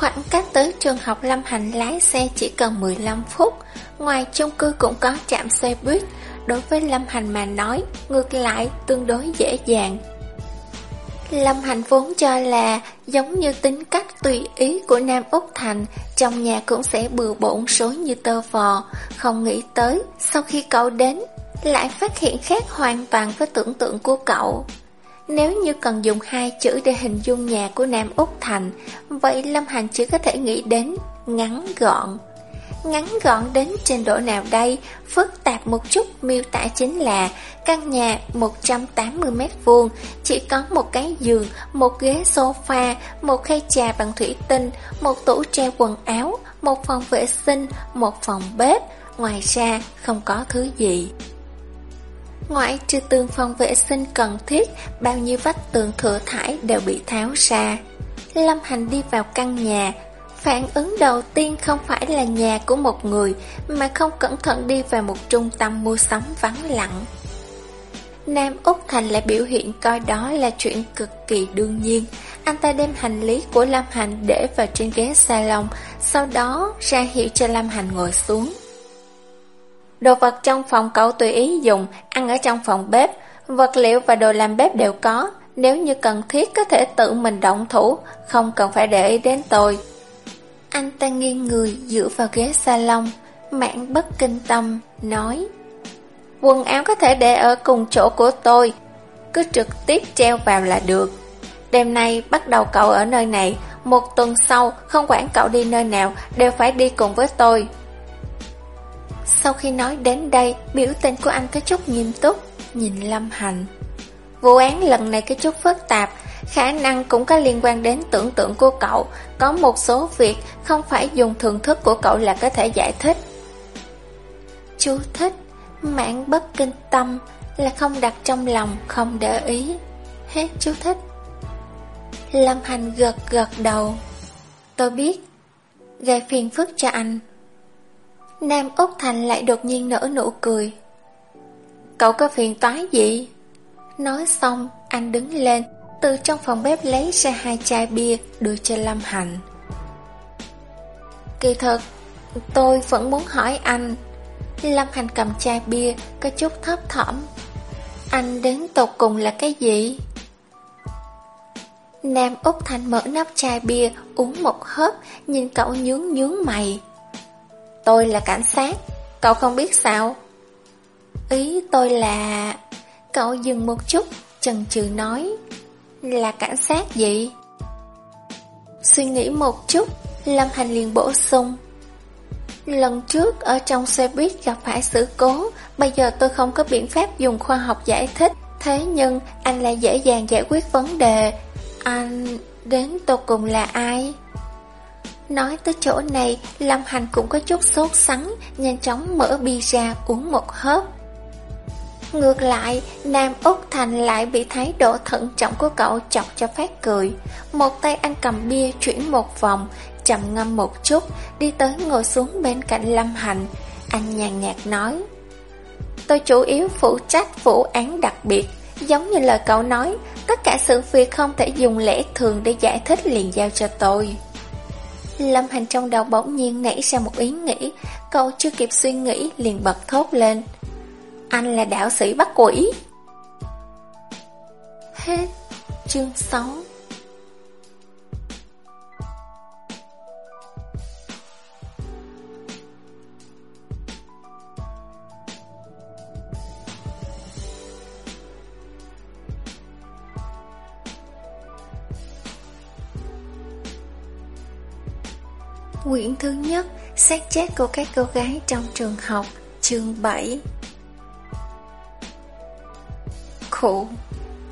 khoảng cách tới trường học Lâm Hành lái xe chỉ cần 15 phút, Ngoài chung cư cũng có trạm xe buýt. Đối với Lâm Hành mà nói Ngược lại tương đối dễ dàng. Lâm Hành vốn cho là Giống như tính cách tùy ý của Nam Úc Thành Trong nhà cũng sẽ bừa bộn số như tơ vò. Không nghĩ tới Sau khi cậu đến Lại phát hiện khác hoàn toàn với tưởng tượng của cậu. Nếu như cần dùng hai chữ để hình dung nhà của Nam Úc Thành Vậy Lâm Hành chỉ có thể nghĩ đến ngắn gọn. Ngắn gọn đến trình độ nào đây, phức tạp một chút miêu tả chính là căn nhà 180 mét vuông, chỉ có một cái giường, một ghế sofa, một khay trà bằng thủy tinh, một tủ treo quần áo, một phòng vệ sinh, một phòng bếp, ngoài ra không có thứ gì. Ngoại trừ tường phòng vệ sinh cần thiết, bao nhiêu vách tường thừa thải đều bị tháo ra. Lâm Hành đi vào căn nhà, Phản ứng đầu tiên không phải là nhà của một người Mà không cẩn thận đi vào một trung tâm mua sắm vắng lặng. Nam Úc Thành lại biểu hiện coi đó là chuyện cực kỳ đương nhiên. Anh ta đem hành lý của Lâm Hành để vào trên ghế salon Sau đó ra hiệu cho Lâm Hành ngồi xuống. Đồ vật trong phòng cậu tùy ý dùng Ăn ở trong phòng bếp Vật liệu và đồ làm bếp đều có Nếu như cần thiết có thể tự mình động thủ Không cần phải để ý đến tôi anh ta nghiêng người dựa vào ghế salon, mạng bất kinh tâm, nói Quần áo có thể để ở cùng chỗ của tôi. cứ trực tiếp treo vào là được. Đêm nay bắt đầu cậu ở nơi này, một tuần sau không quản cậu đi nơi nào đều phải đi cùng với tôi. Sau khi nói đến đây, biểu tình của anh có chút nghiêm túc, nhìn Lâm Hành. Vụ án lần này có chút phức tạp, khả năng cũng có liên quan đến tưởng tượng của cậu, có một số việc không phải dùng thường thức của cậu là có thể giải thích. Chú thích, mạng bất kinh tâm là không đặt trong lòng, không để ý. Hết chú thích. Lâm Hành gật gật đầu. Tôi biết, gây phiền phức cho anh. Nam Úc Thành lại đột nhiên nở nụ cười. Cậu có phiền toái gì? Nói xong, anh đứng lên, từ trong phòng bếp lấy ra hai chai bia đưa cho Lâm Hành. Kỳ thật, tôi vẫn muốn hỏi anh. Lâm Hành cầm chai bia, có chút thấp thỏm. Anh đến tột cùng là cái gì? Nam Úc Thành mở nắp chai bia, uống một hớp, nhìn cậu nhướng nhướng mày. Tôi là cảnh sát, cậu không biết sao? Ý tôi là... Cậu dừng một chút, chần chừ nói. Là cảnh sát gì? Suy nghĩ một chút, Lâm Hành liền bổ sung. Lần trước ở trong xe buýt gặp phải sự cố, bây giờ tôi không có biện pháp dùng khoa học giải thích, thế nhưng anh lại dễ dàng giải quyết vấn đề. Anh đến tột cùng là ai? Nói tới chỗ này, Lâm Hành cũng có chút sốt sắng, nhanh chóng mở bi ra uống một hớp. Ngược lại, Nam Úc Thành lại bị thái độ thận trọng của cậu chọc cho phát cười. Một tay anh cầm bia chuyển một vòng, chậm ngâm một chút, đi tới ngồi xuống bên cạnh Lâm Hành. Anh nhàn nhạt nói, Tôi chủ yếu phụ trách vụ án đặc biệt, giống như lời cậu nói, tất cả sự việc không thể dùng lẽ thường để giải thích liền giao cho tôi. Lâm Hành trong đầu bỗng nhiên nảy ra một ý nghĩ, cậu chưa kịp suy nghĩ liền bật thốt lên. Anh là đạo sĩ bắt quỷ. Hết chương 6 Quyển thứ nhất Xét chết của các cô gái trong trường học, Chương 7 Khủ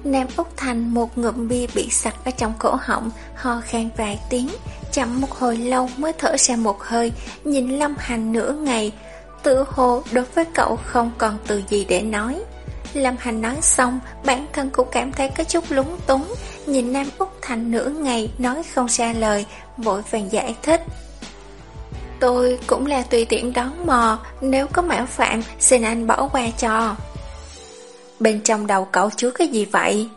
Nam Úc Thành một ngụm bia bị sặc ở trong cổ họng, Ho khan vài tiếng, Chậm một hồi lâu mới thở ra một hơi, Nhìn Lâm Hành nửa ngày. Tự hồ đối với cậu không còn từ gì để nói. Lâm Hành nói xong, Bản thân cũng cảm thấy có chút lúng túng, Nhìn Nam Úc Thành nửa ngày Nói không ra lời, Vội vàng giải thích. Tôi cũng là tùy tiện đón mò, Nếu có mạo phạm Xin anh bỏ qua cho. Bên trong đầu cậu chứa cái gì vậy?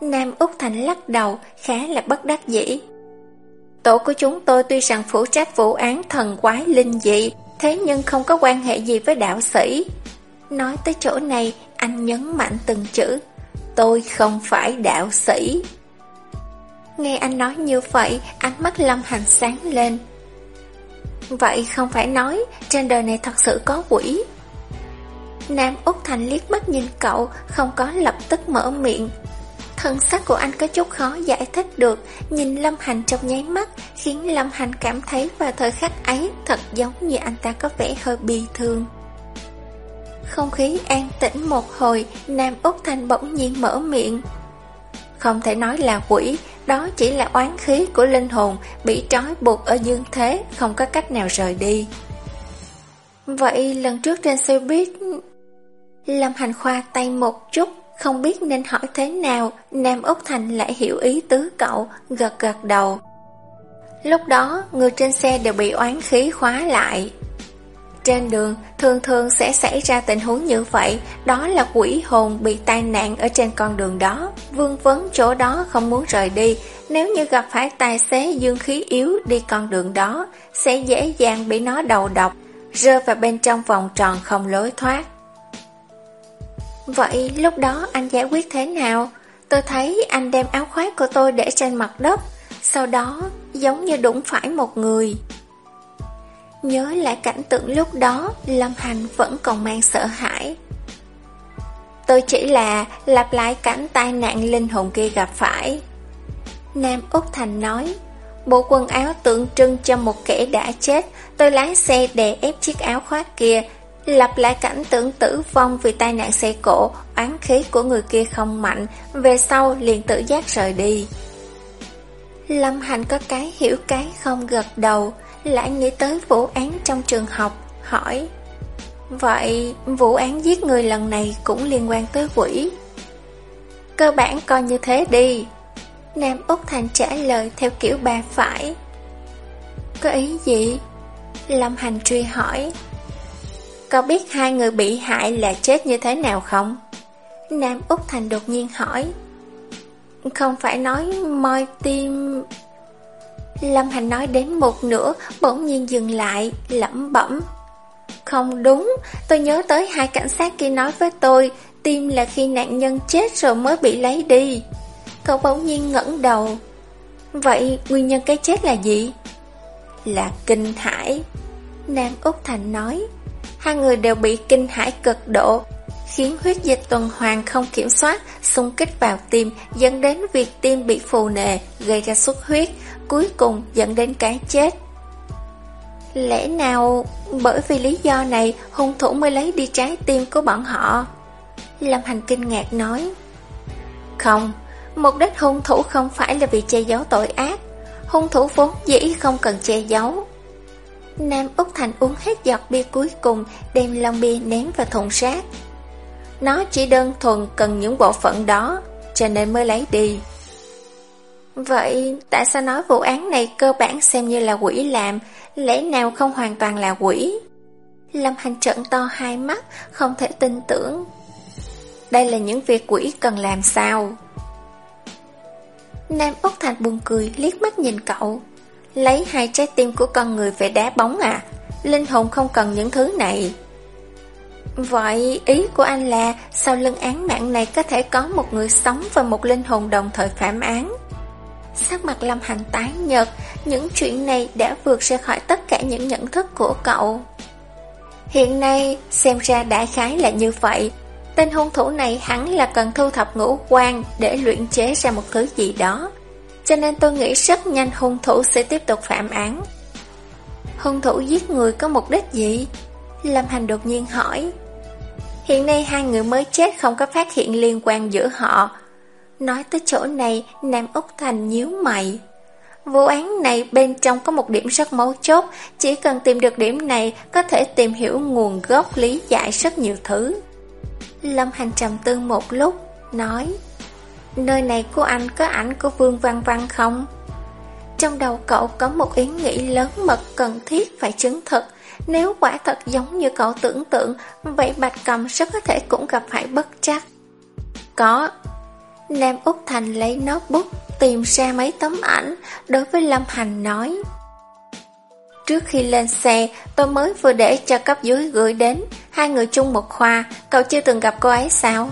Nam Úc Thành lắc đầu, Khá là bất đắc dĩ. Tổ của chúng tôi tuy rằng phụ trách vụ án thần quái linh dị, Thế nhưng không có quan hệ gì với đạo sĩ. Nói tới chỗ này, Anh nhấn mạnh từng chữ, Tôi không phải đạo sĩ. Nghe anh nói như vậy, Ánh mắt Lâm Hành sáng lên. Vậy không phải nói trên đời này thật sự có quỷ. Nam Úc Thành liếc mắt nhìn cậu, Không có lập tức mở miệng. Thân sắc của anh có chút khó giải thích được, Nhìn Lâm Hành trong nháy mắt, Khiến Lâm Hành cảm thấy vào thời khắc ấy Thật giống như anh ta có vẻ hơi bi thương. Không khí an tĩnh một hồi, Nam Úc Thành bỗng nhiên mở miệng. Không thể nói là quỷ đó chỉ là oán khí của linh hồn bị trói buộc ở dương thế, không có cách nào rời đi. Vậy lần trước trên xe buýt... Lâm Hành Khoa tay một chút, không biết nên hỏi thế nào, Nam Úc Thành lại hiểu ý tứ cậu, gật gật đầu. Lúc đó, người trên xe đều bị oán khí khóa lại. Trên đường, thường thường sẽ xảy ra tình huống như vậy, đó là quỷ hồn bị tai nạn ở trên con đường đó, vương vấn chỗ đó không muốn rời đi, nếu như gặp phải tài xế dương khí yếu đi con đường đó, sẽ dễ dàng bị nó đầu độc, rơi vào bên trong vòng tròn không lối thoát. Vậy lúc đó anh giải quyết thế nào? Tôi thấy anh đem áo khoác của tôi để trên mặt đất, sau đó giống như đụng phải một người. Nhớ lại cảnh tượng lúc đó, Lâm Hành vẫn còn mang sợ hãi. tôi chỉ là lặp lại cảnh tai nạn linh hồn kia gặp phải. Nam Úc Thành nói, bộ quần áo tượng trưng cho một kẻ đã chết, tôi lái xe đè ép chiếc áo khoác kia, lặp lại cảnh tượng tử vong vì tai nạn xe cổ, oán khí của người kia không mạnh, về sau liền tự giác rời đi. Lâm Hành có cái hiểu cái không gật đầu, lại nghĩ tới vụ án trong trường học, hỏi Vậy vụ án giết người lần này cũng liên quan tới quỷ? Cơ bản coi như thế đi. Nam Úc Thành trả lời theo kiểu bà phải. Có ý gì? Lâm Hành truy hỏi. Có biết hai người bị hại là chết như thế nào không? Nam Úc Thành đột nhiên hỏi. Không phải nói moi tim... Lâm Hành nói đến một nửa, Bỗng nhiên dừng lại, Lẩm bẩm. Không đúng, Tôi nhớ tới hai cảnh sát kia nói với tôi, Tim là khi nạn nhân chết rồi mới bị lấy đi. Cậu bỗng nhiên ngẩng đầu. Vậy nguyên nhân cái chết là gì? Là kinh hãi. Nam Úc Thành nói, Hai người đều bị kinh hãi cực độ, Khiến huyết dịch tuần hoàn không kiểm soát, Xung kích vào tim, Dẫn đến việc tim bị phù nề, Gây ra xuất huyết. Cuối cùng dẫn đến cái chết. Lẽ nào bởi vì lý do này hung thủ mới lấy đi trái tim của bọn họ? Lâm Hành kinh ngạc nói. Không, Mục đích hung thủ không phải là vì che giấu tội ác. Hung thủ vốn dĩ không cần che giấu. Nam Úc Thành uống hết giọt bia cuối cùng Đem lon bia ném vào thùng rác. Nó chỉ đơn thuần cần những bộ phận đó Cho nên mới lấy đi. Vậy, tại sao nói vụ án này cơ bản xem như là quỷ làm? Lẽ nào không hoàn toàn là quỷ? Lâm Hành trận to hai mắt, Không thể tin tưởng. Đây là những việc quỷ cần làm sao? Nam Úc Thành buồn cười, liếc mắt nhìn cậu. Lấy hai trái tim của con người về đá bóng à? Linh hồn không cần những thứ này. Vậy, ý của anh là, Sau lưng án mạng này có thể có một người sống Và một linh hồn đồng thời phạm án. Sắc mặt Lâm Hành tái nhợt, Những chuyện này đã vượt ra khỏi tất cả những nhận thức của cậu Hiện nay, xem ra đại khái là như vậy Tên hung thủ này hắn là cần thu thập ngũ quan để luyện chế ra một thứ gì đó. Cho nên tôi nghĩ rất nhanh hung thủ sẽ tiếp tục phạm án. Hung thủ giết người có mục đích gì? Lâm Hành đột nhiên hỏi. Hiện nay hai người mới chết không có phát hiện liên quan giữa họ. Nói tới chỗ này, Nam Úc Thành nhíu mày. Vụ án này bên trong có một điểm rất mấu chốt, chỉ cần tìm được điểm này có thể tìm hiểu nguồn gốc lý giải rất nhiều thứ. Lâm Hành trầm tư một lúc, nói Nơi này của anh có ảnh của Vương Văn Văn không? Trong đầu cậu có một ý nghĩ lớn mật cần thiết phải chứng thực Nếu quả thật giống như cậu tưởng tượng Vậy Bạch Cầm rất có thể cũng gặp phải bất chắc Có Nam Úc Thành lấy notebook Tìm ra mấy tấm ảnh Đối với Lâm Hành nói Trước khi lên xe, tôi mới vừa để cho cấp dưới gửi đến, hai người chung một khoa, cậu chưa từng gặp cô ấy sao?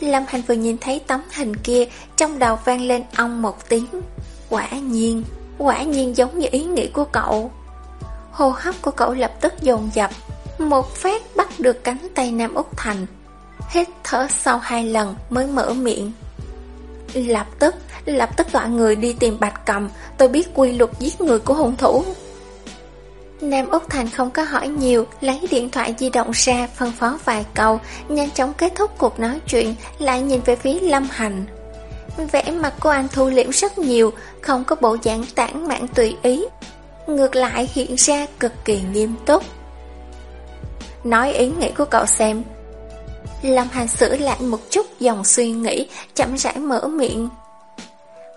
Lâm Hành vừa nhìn thấy tấm hình kia, trong đầu vang lên ong một tiếng. Quả nhiên, quả nhiên giống như ý nghĩ của cậu. Hô hấp của cậu lập tức dồn dập, một phát bắt được cánh tay Nam Úc Thành. Hít thở sau hai lần mới mở miệng. Lập tức, lập tức gọi người đi tìm Bạch Cầm, tôi biết quy luật giết người của hung thủ. Nam Úc Thành không có hỏi nhiều, lấy điện thoại di động ra phân phó vài câu, nhanh chóng kết thúc cuộc nói chuyện, lại nhìn về phía Lâm Hành. Vẻ mặt của anh thu liễm rất nhiều, không có bộ dạng tản mạn tùy ý. Ngược lại hiện ra cực kỳ nghiêm túc. Nói ý nghĩ của cậu xem. Lâm Hành sử lại một chút dòng suy nghĩ, chậm rãi mở miệng.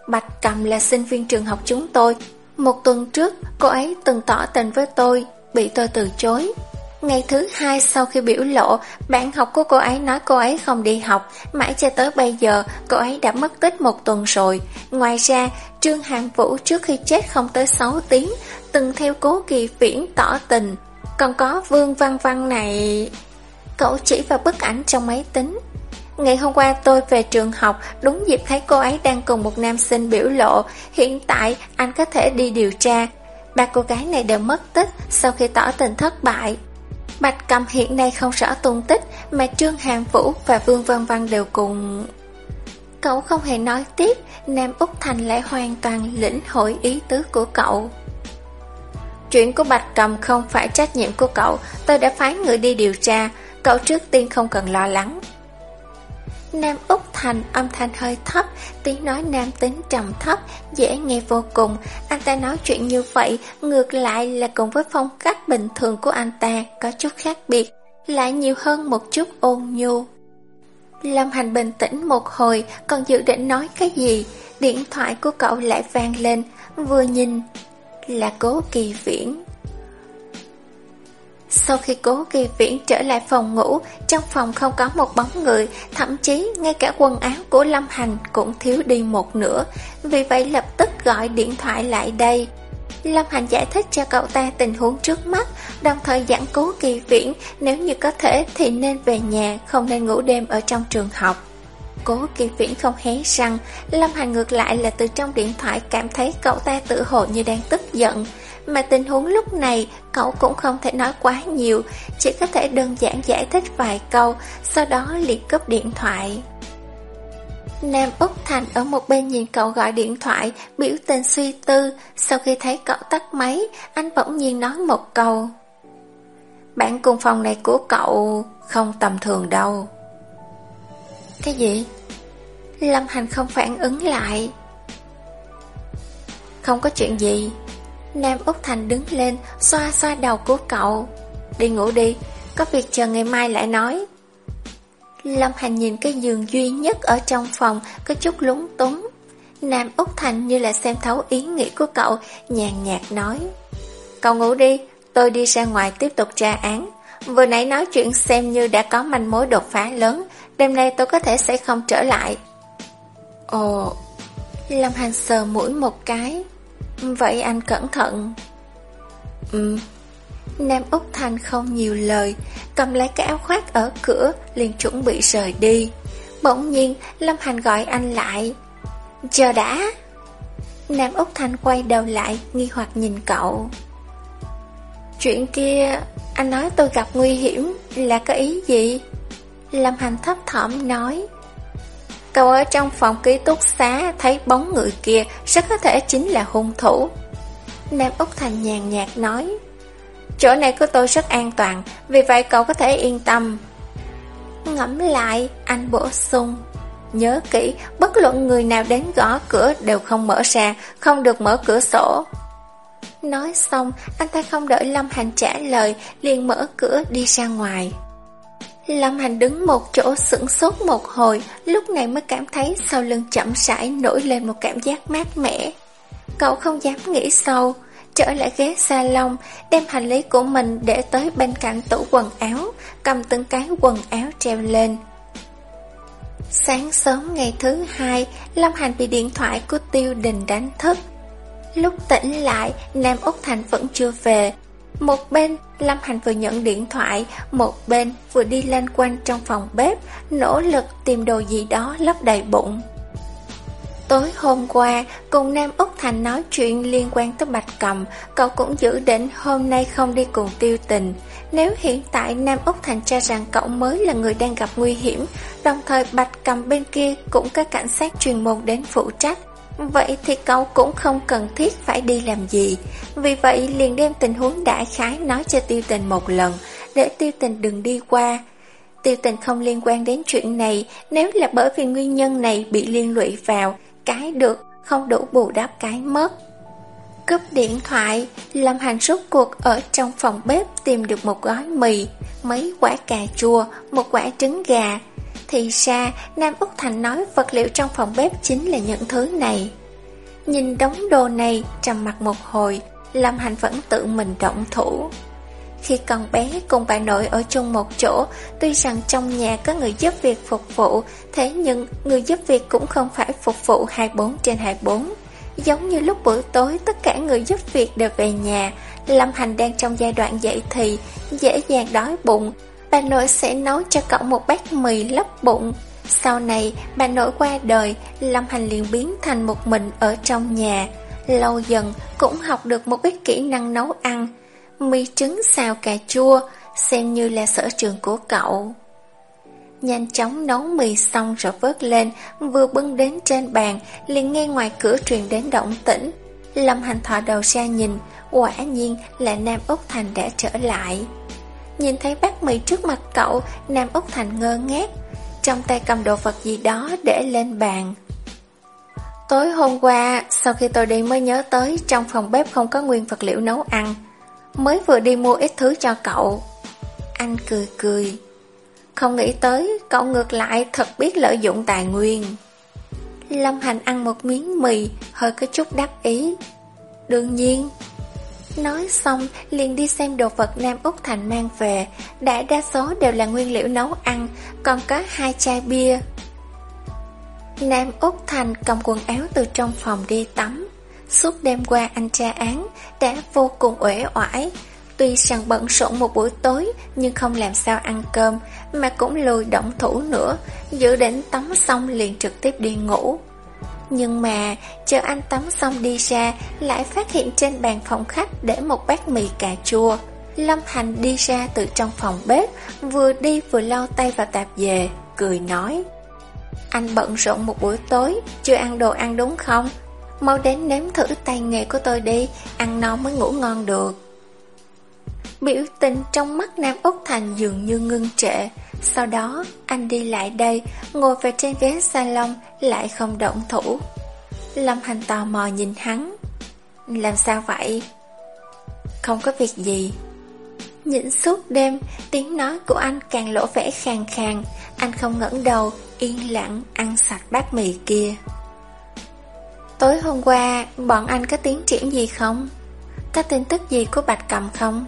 Bạch Cầm là sinh viên trường học chúng tôi, một tuần trước, cô ấy từng tỏ tình với tôi, bị tôi từ chối. Ngày thứ hai sau khi biểu lộ, bạn học của cô ấy nói cô ấy không đi học, mãi cho tới bây giờ cô ấy đã mất tích một tuần rồi. Ngoài ra, Trương Hàng Vũ trước khi chết không tới 6 tiếng, từng theo cố kỳ viễn tỏ tình. Còn có Vương Văn Văn này... Cậu chỉ vào bức ảnh trong máy tính, Ngày hôm qua tôi về trường học, đúng dịp thấy cô ấy đang cùng một nam sinh biểu lộ. Hiện tại anh có thể đi điều tra. Ba cô gái này đều mất tích sau khi tỏ tình thất bại. Bạch Cầm hiện nay không rõ tung tích, mà Trương Hàm Vũ và Vương Văn Văn đều cùng... Cậu không hề nói tiếp, Nam Úc Thành lại hoàn toàn lĩnh hội ý tứ của cậu. Chuyện của Bạch Cầm không phải trách nhiệm của cậu, tôi đã phái người đi điều tra, cậu trước tiên không cần lo lắng. Nam Úc Thành âm thanh hơi thấp, tiếng nói nam tính trầm thấp, dễ nghe vô cùng. Anh ta nói chuyện như vậy, ngược lại là cùng với phong cách bình thường của anh ta có chút khác biệt, lại nhiều hơn một chút ôn nhu. Lâm Hành bình tĩnh một hồi, còn dự định nói cái gì, điện thoại của cậu lại vang lên, vừa nhìn là cố kỳ viễn. Sau khi cố kỳ viễn trở lại phòng ngủ, trong phòng không có một bóng người, thậm chí ngay cả quần áo của Lâm Hành cũng thiếu đi một nửa, vì vậy lập tức gọi điện thoại lại đây. Lâm Hành giải thích cho cậu ta tình huống trước mắt, đồng thời dặn cố kỳ viễn nếu như có thể thì nên về nhà, không nên ngủ đêm ở trong trường học. Cố kỳ viễn không hé răng, Lâm Hành ngược lại là từ trong điện thoại cảm thấy cậu ta tự hồ như đang tức giận. Mà tình huống lúc này cậu cũng không thể nói quá nhiều, chỉ có thể đơn giản giải thích vài câu, sau đó liệt cấp điện thoại. Nam Úc Thành ở một bên nhìn cậu gọi điện thoại, biểu tình suy tư, sau khi thấy cậu tắt máy, anh bỗng nhiên nói một câu. Bạn cùng phòng này của cậu không tầm thường đâu. Cái gì? Lâm Hành không phản ứng lại. Không có chuyện gì. Nam Úc Thành đứng lên, xoa xoa đầu của cậu. Đi ngủ đi, có việc chờ ngày mai lại nói. Lâm Hành nhìn cái giường duy nhất ở trong phòng, có chút lúng túng. Nam Úc Thành như là xem thấu ý nghĩ của cậu, nhàn nhạt nói. Cậu ngủ đi, tôi đi ra ngoài tiếp tục tra án. Vừa nãy nói chuyện xem như đã có manh mối đột phá lớn, đêm nay tôi có thể sẽ không trở lại. Ồ, Lâm Hành sờ mũi một cái. Vậy anh cẩn thận. Ừ. Nam Úc thanh không nhiều lời, cầm lấy cái áo khoác ở cửa, liền chuẩn bị rời đi. Bỗng nhiên, Lâm Hành gọi anh lại. Chờ đã. Nam Úc thanh quay đầu lại, nghi hoặc nhìn cậu. Chuyện kia, anh nói tôi gặp nguy hiểm, là có ý gì? Lâm Hành thấp thỏm nói. Cậu ở trong phòng ký túc xá thấy bóng người kia rất có thể chính là hung thủ. Nam Úc Thành nhàn nhạt nói. Chỗ này của tôi rất an toàn, vì vậy cậu có thể yên tâm. Ngẫm lại, anh bổ sung. Nhớ kỹ, bất luận người nào đến gõ cửa đều không mở ra, không được mở cửa sổ. Nói xong, anh ta không đợi Lâm Hành trả lời, liền mở cửa đi ra ngoài. Lâm Hành đứng một chỗ sững sốt một hồi, lúc này mới cảm thấy sau lưng chậm rãi nổi lên một cảm giác mát mẻ. Cậu không dám nghĩ sâu, trở lại ghế salon, đem hành lý của mình để tới bên cạnh tủ quần áo, cầm từng cái quần áo treo lên. Sáng sớm ngày thứ hai, Lâm Hành bị điện thoại của Tiêu Đình đánh thức. Lúc tỉnh lại, Nam Úc Thành vẫn chưa về, một bên, Lâm Hành vừa nhận điện thoại, một bên vừa đi lên quanh trong phòng bếp, nỗ lực tìm đồ gì đó lấp đầy bụng. Tối hôm qua, cùng Nam Úc Thành nói chuyện liên quan tới Bạch Cầm, cậu cũng dự định hôm nay không đi cùng tiêu tình. Nếu hiện tại Nam Úc Thành cho rằng cậu mới là người đang gặp nguy hiểm, đồng thời Bạch Cầm bên kia cũng có cảnh sát chuyên môn đến phụ trách, Vậy thì cậu cũng không cần thiết phải đi làm gì. Vì vậy liền đem tình huống đại khái nói cho tiêu tình một lần, Để tiêu tình đừng đi qua. Tiêu tình không liên quan đến chuyện này, Nếu là bởi vì nguyên nhân này bị liên lụy vào, Cái được, không đủ bù đắp cái mất. Cúp điện thoại, Lâm Hành rút cuộc ở trong phòng bếp Tìm được một gói mì, Mấy quả cà chua, Một quả trứng gà thì ra, Nam Úc Thành nói vật liệu trong phòng bếp chính là những thứ này. Nhìn đống đồ này, trầm mặt một hồi, Lâm Hành vẫn tự mình động thủ. Khi còn bé cùng bà nội ở chung một chỗ, tuy rằng trong nhà có người giúp việc phục vụ, thế nhưng người giúp việc cũng không phải phục vụ 24 trên 24. Giống như lúc bữa tối, tất cả người giúp việc đều về nhà, Lâm Hành đang trong giai đoạn dậy thì, dễ dàng đói bụng, bà nội sẽ nấu cho cậu một bát mì lấp bụng. Sau này, bà nội qua đời, Lâm Hành liền biến thành một mình ở trong nhà. Lâu dần cũng học được một ít kỹ năng nấu ăn. Mì trứng xào cà chua, xem như là sở trường của cậu. Nhanh chóng nấu mì xong rồi vớt lên, vừa bưng đến trên bàn, liền nghe ngoài cửa truyền đến động tĩnh. Lâm Hành thọ đầu ra nhìn, quả nhiên là Nam Úc Thành đã trở lại. Nhìn thấy bát mì trước mặt cậu, Nam Úc Thành ngơ ngác, trong tay cầm đồ vật gì đó để lên bàn. Tối hôm qua, sau khi tôi đi mới nhớ tới trong phòng bếp không có nguyên vật liệu nấu ăn. Mới vừa đi mua ít thứ cho cậu. Anh cười cười. Không nghĩ tới, cậu ngược lại thật biết lợi dụng tài nguyên. Lâm Hành ăn một miếng mì, hơi có chút đắc ý. Đương nhiên. Nói xong, liền đi xem đồ vật Nam Úc Thành mang về, đã đa số đều là nguyên liệu nấu ăn, còn có hai chai bia. Nam Úc Thành cầm quần áo từ trong phòng đi tắm. Suốt đêm qua anh tra án, đã vô cùng uể oải. Tuy rằng bận rộn một buổi tối, nhưng không làm sao ăn cơm, mà cũng lười động thủ nữa, dự định tắm xong liền trực tiếp đi ngủ. Nhưng mà, chờ anh tắm xong đi ra, lại phát hiện trên bàn phòng khách để một bát mì cà chua. Lâm Hành đi ra từ trong phòng bếp, vừa đi vừa lau tay vào tạp về cười nói. Anh bận rộn một buổi tối, chưa ăn đồ ăn đúng không? Mau đến nếm thử tay nghề của tôi đi, ăn no mới ngủ ngon được. Biểu tình trong mắt Nam Úc Thành dường như ngưng trệ. Sau đó, anh đi lại đây, ngồi về trên ghế salon, lại không động thủ. Lâm Hành tò mò nhìn hắn. Làm sao vậy? Không có việc gì. Nhịn suốt đêm, tiếng nói của anh càng lỗ vẻ khàn khàn. Anh không ngẩng đầu, yên lặng ăn sạch bát mì kia. Tối hôm qua, bọn anh có tiến triển gì không? Có tin tức gì của Bạch Cầm không?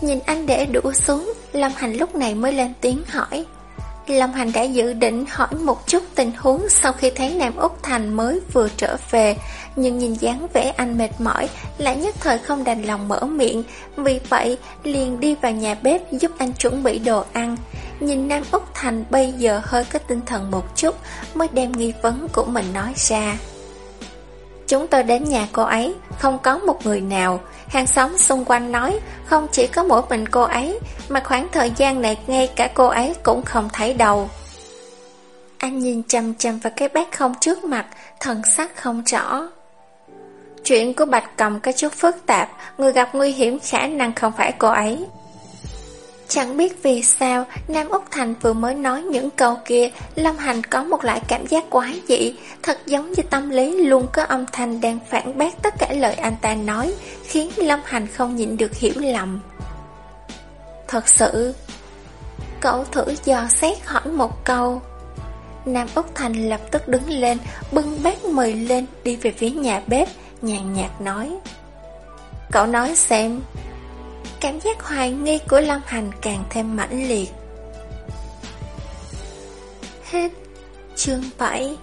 Nhìn anh để đũa xuống, Lâm Hành lúc này mới lên tiếng hỏi. Lâm Hành đã dự định hỏi một chút tình huống sau khi thấy Nam Úc Thành mới vừa trở về, nhưng nhìn dáng vẻ anh mệt mỏi, lại nhất thời không đành lòng mở miệng, vì vậy liền đi vào nhà bếp giúp anh chuẩn bị đồ ăn. Nhìn Nam Úc Thành bây giờ hơi có tinh thần một chút, mới đem nghi vấn của mình nói ra. Chúng tôi đến nhà cô ấy, không có một người nào. Hàng xóm xung quanh nói, không chỉ có mỗi mình cô ấy, mà khoảng thời gian này ngay cả cô ấy cũng không thấy đâu. Anh nhìn chầm chầm vào cái bát không trước mặt, thần sắc không rõ. Chuyện của Bạch Cầm có chút phức tạp, người gặp nguy hiểm khả năng không phải cô ấy. Chẳng biết vì sao, Nam Úc Thành vừa mới nói những câu kia, Lâm Hành có một loại cảm giác quái dị, thật giống như tâm lý luôn có âm thanh đang phản bác tất cả lời anh ta nói, khiến Lâm Hành không nhịn được hiểu lầm. Thật sự, cậu thử dò xét hỏi một câu. Nam Úc Thành lập tức đứng lên, bưng bát mì lên, đi về phía nhà bếp, nhàn nhạt nói. Cậu nói xem, Cảm giác hoài nghi của Lâm Hành càng thêm mãnh liệt. Hết chương 7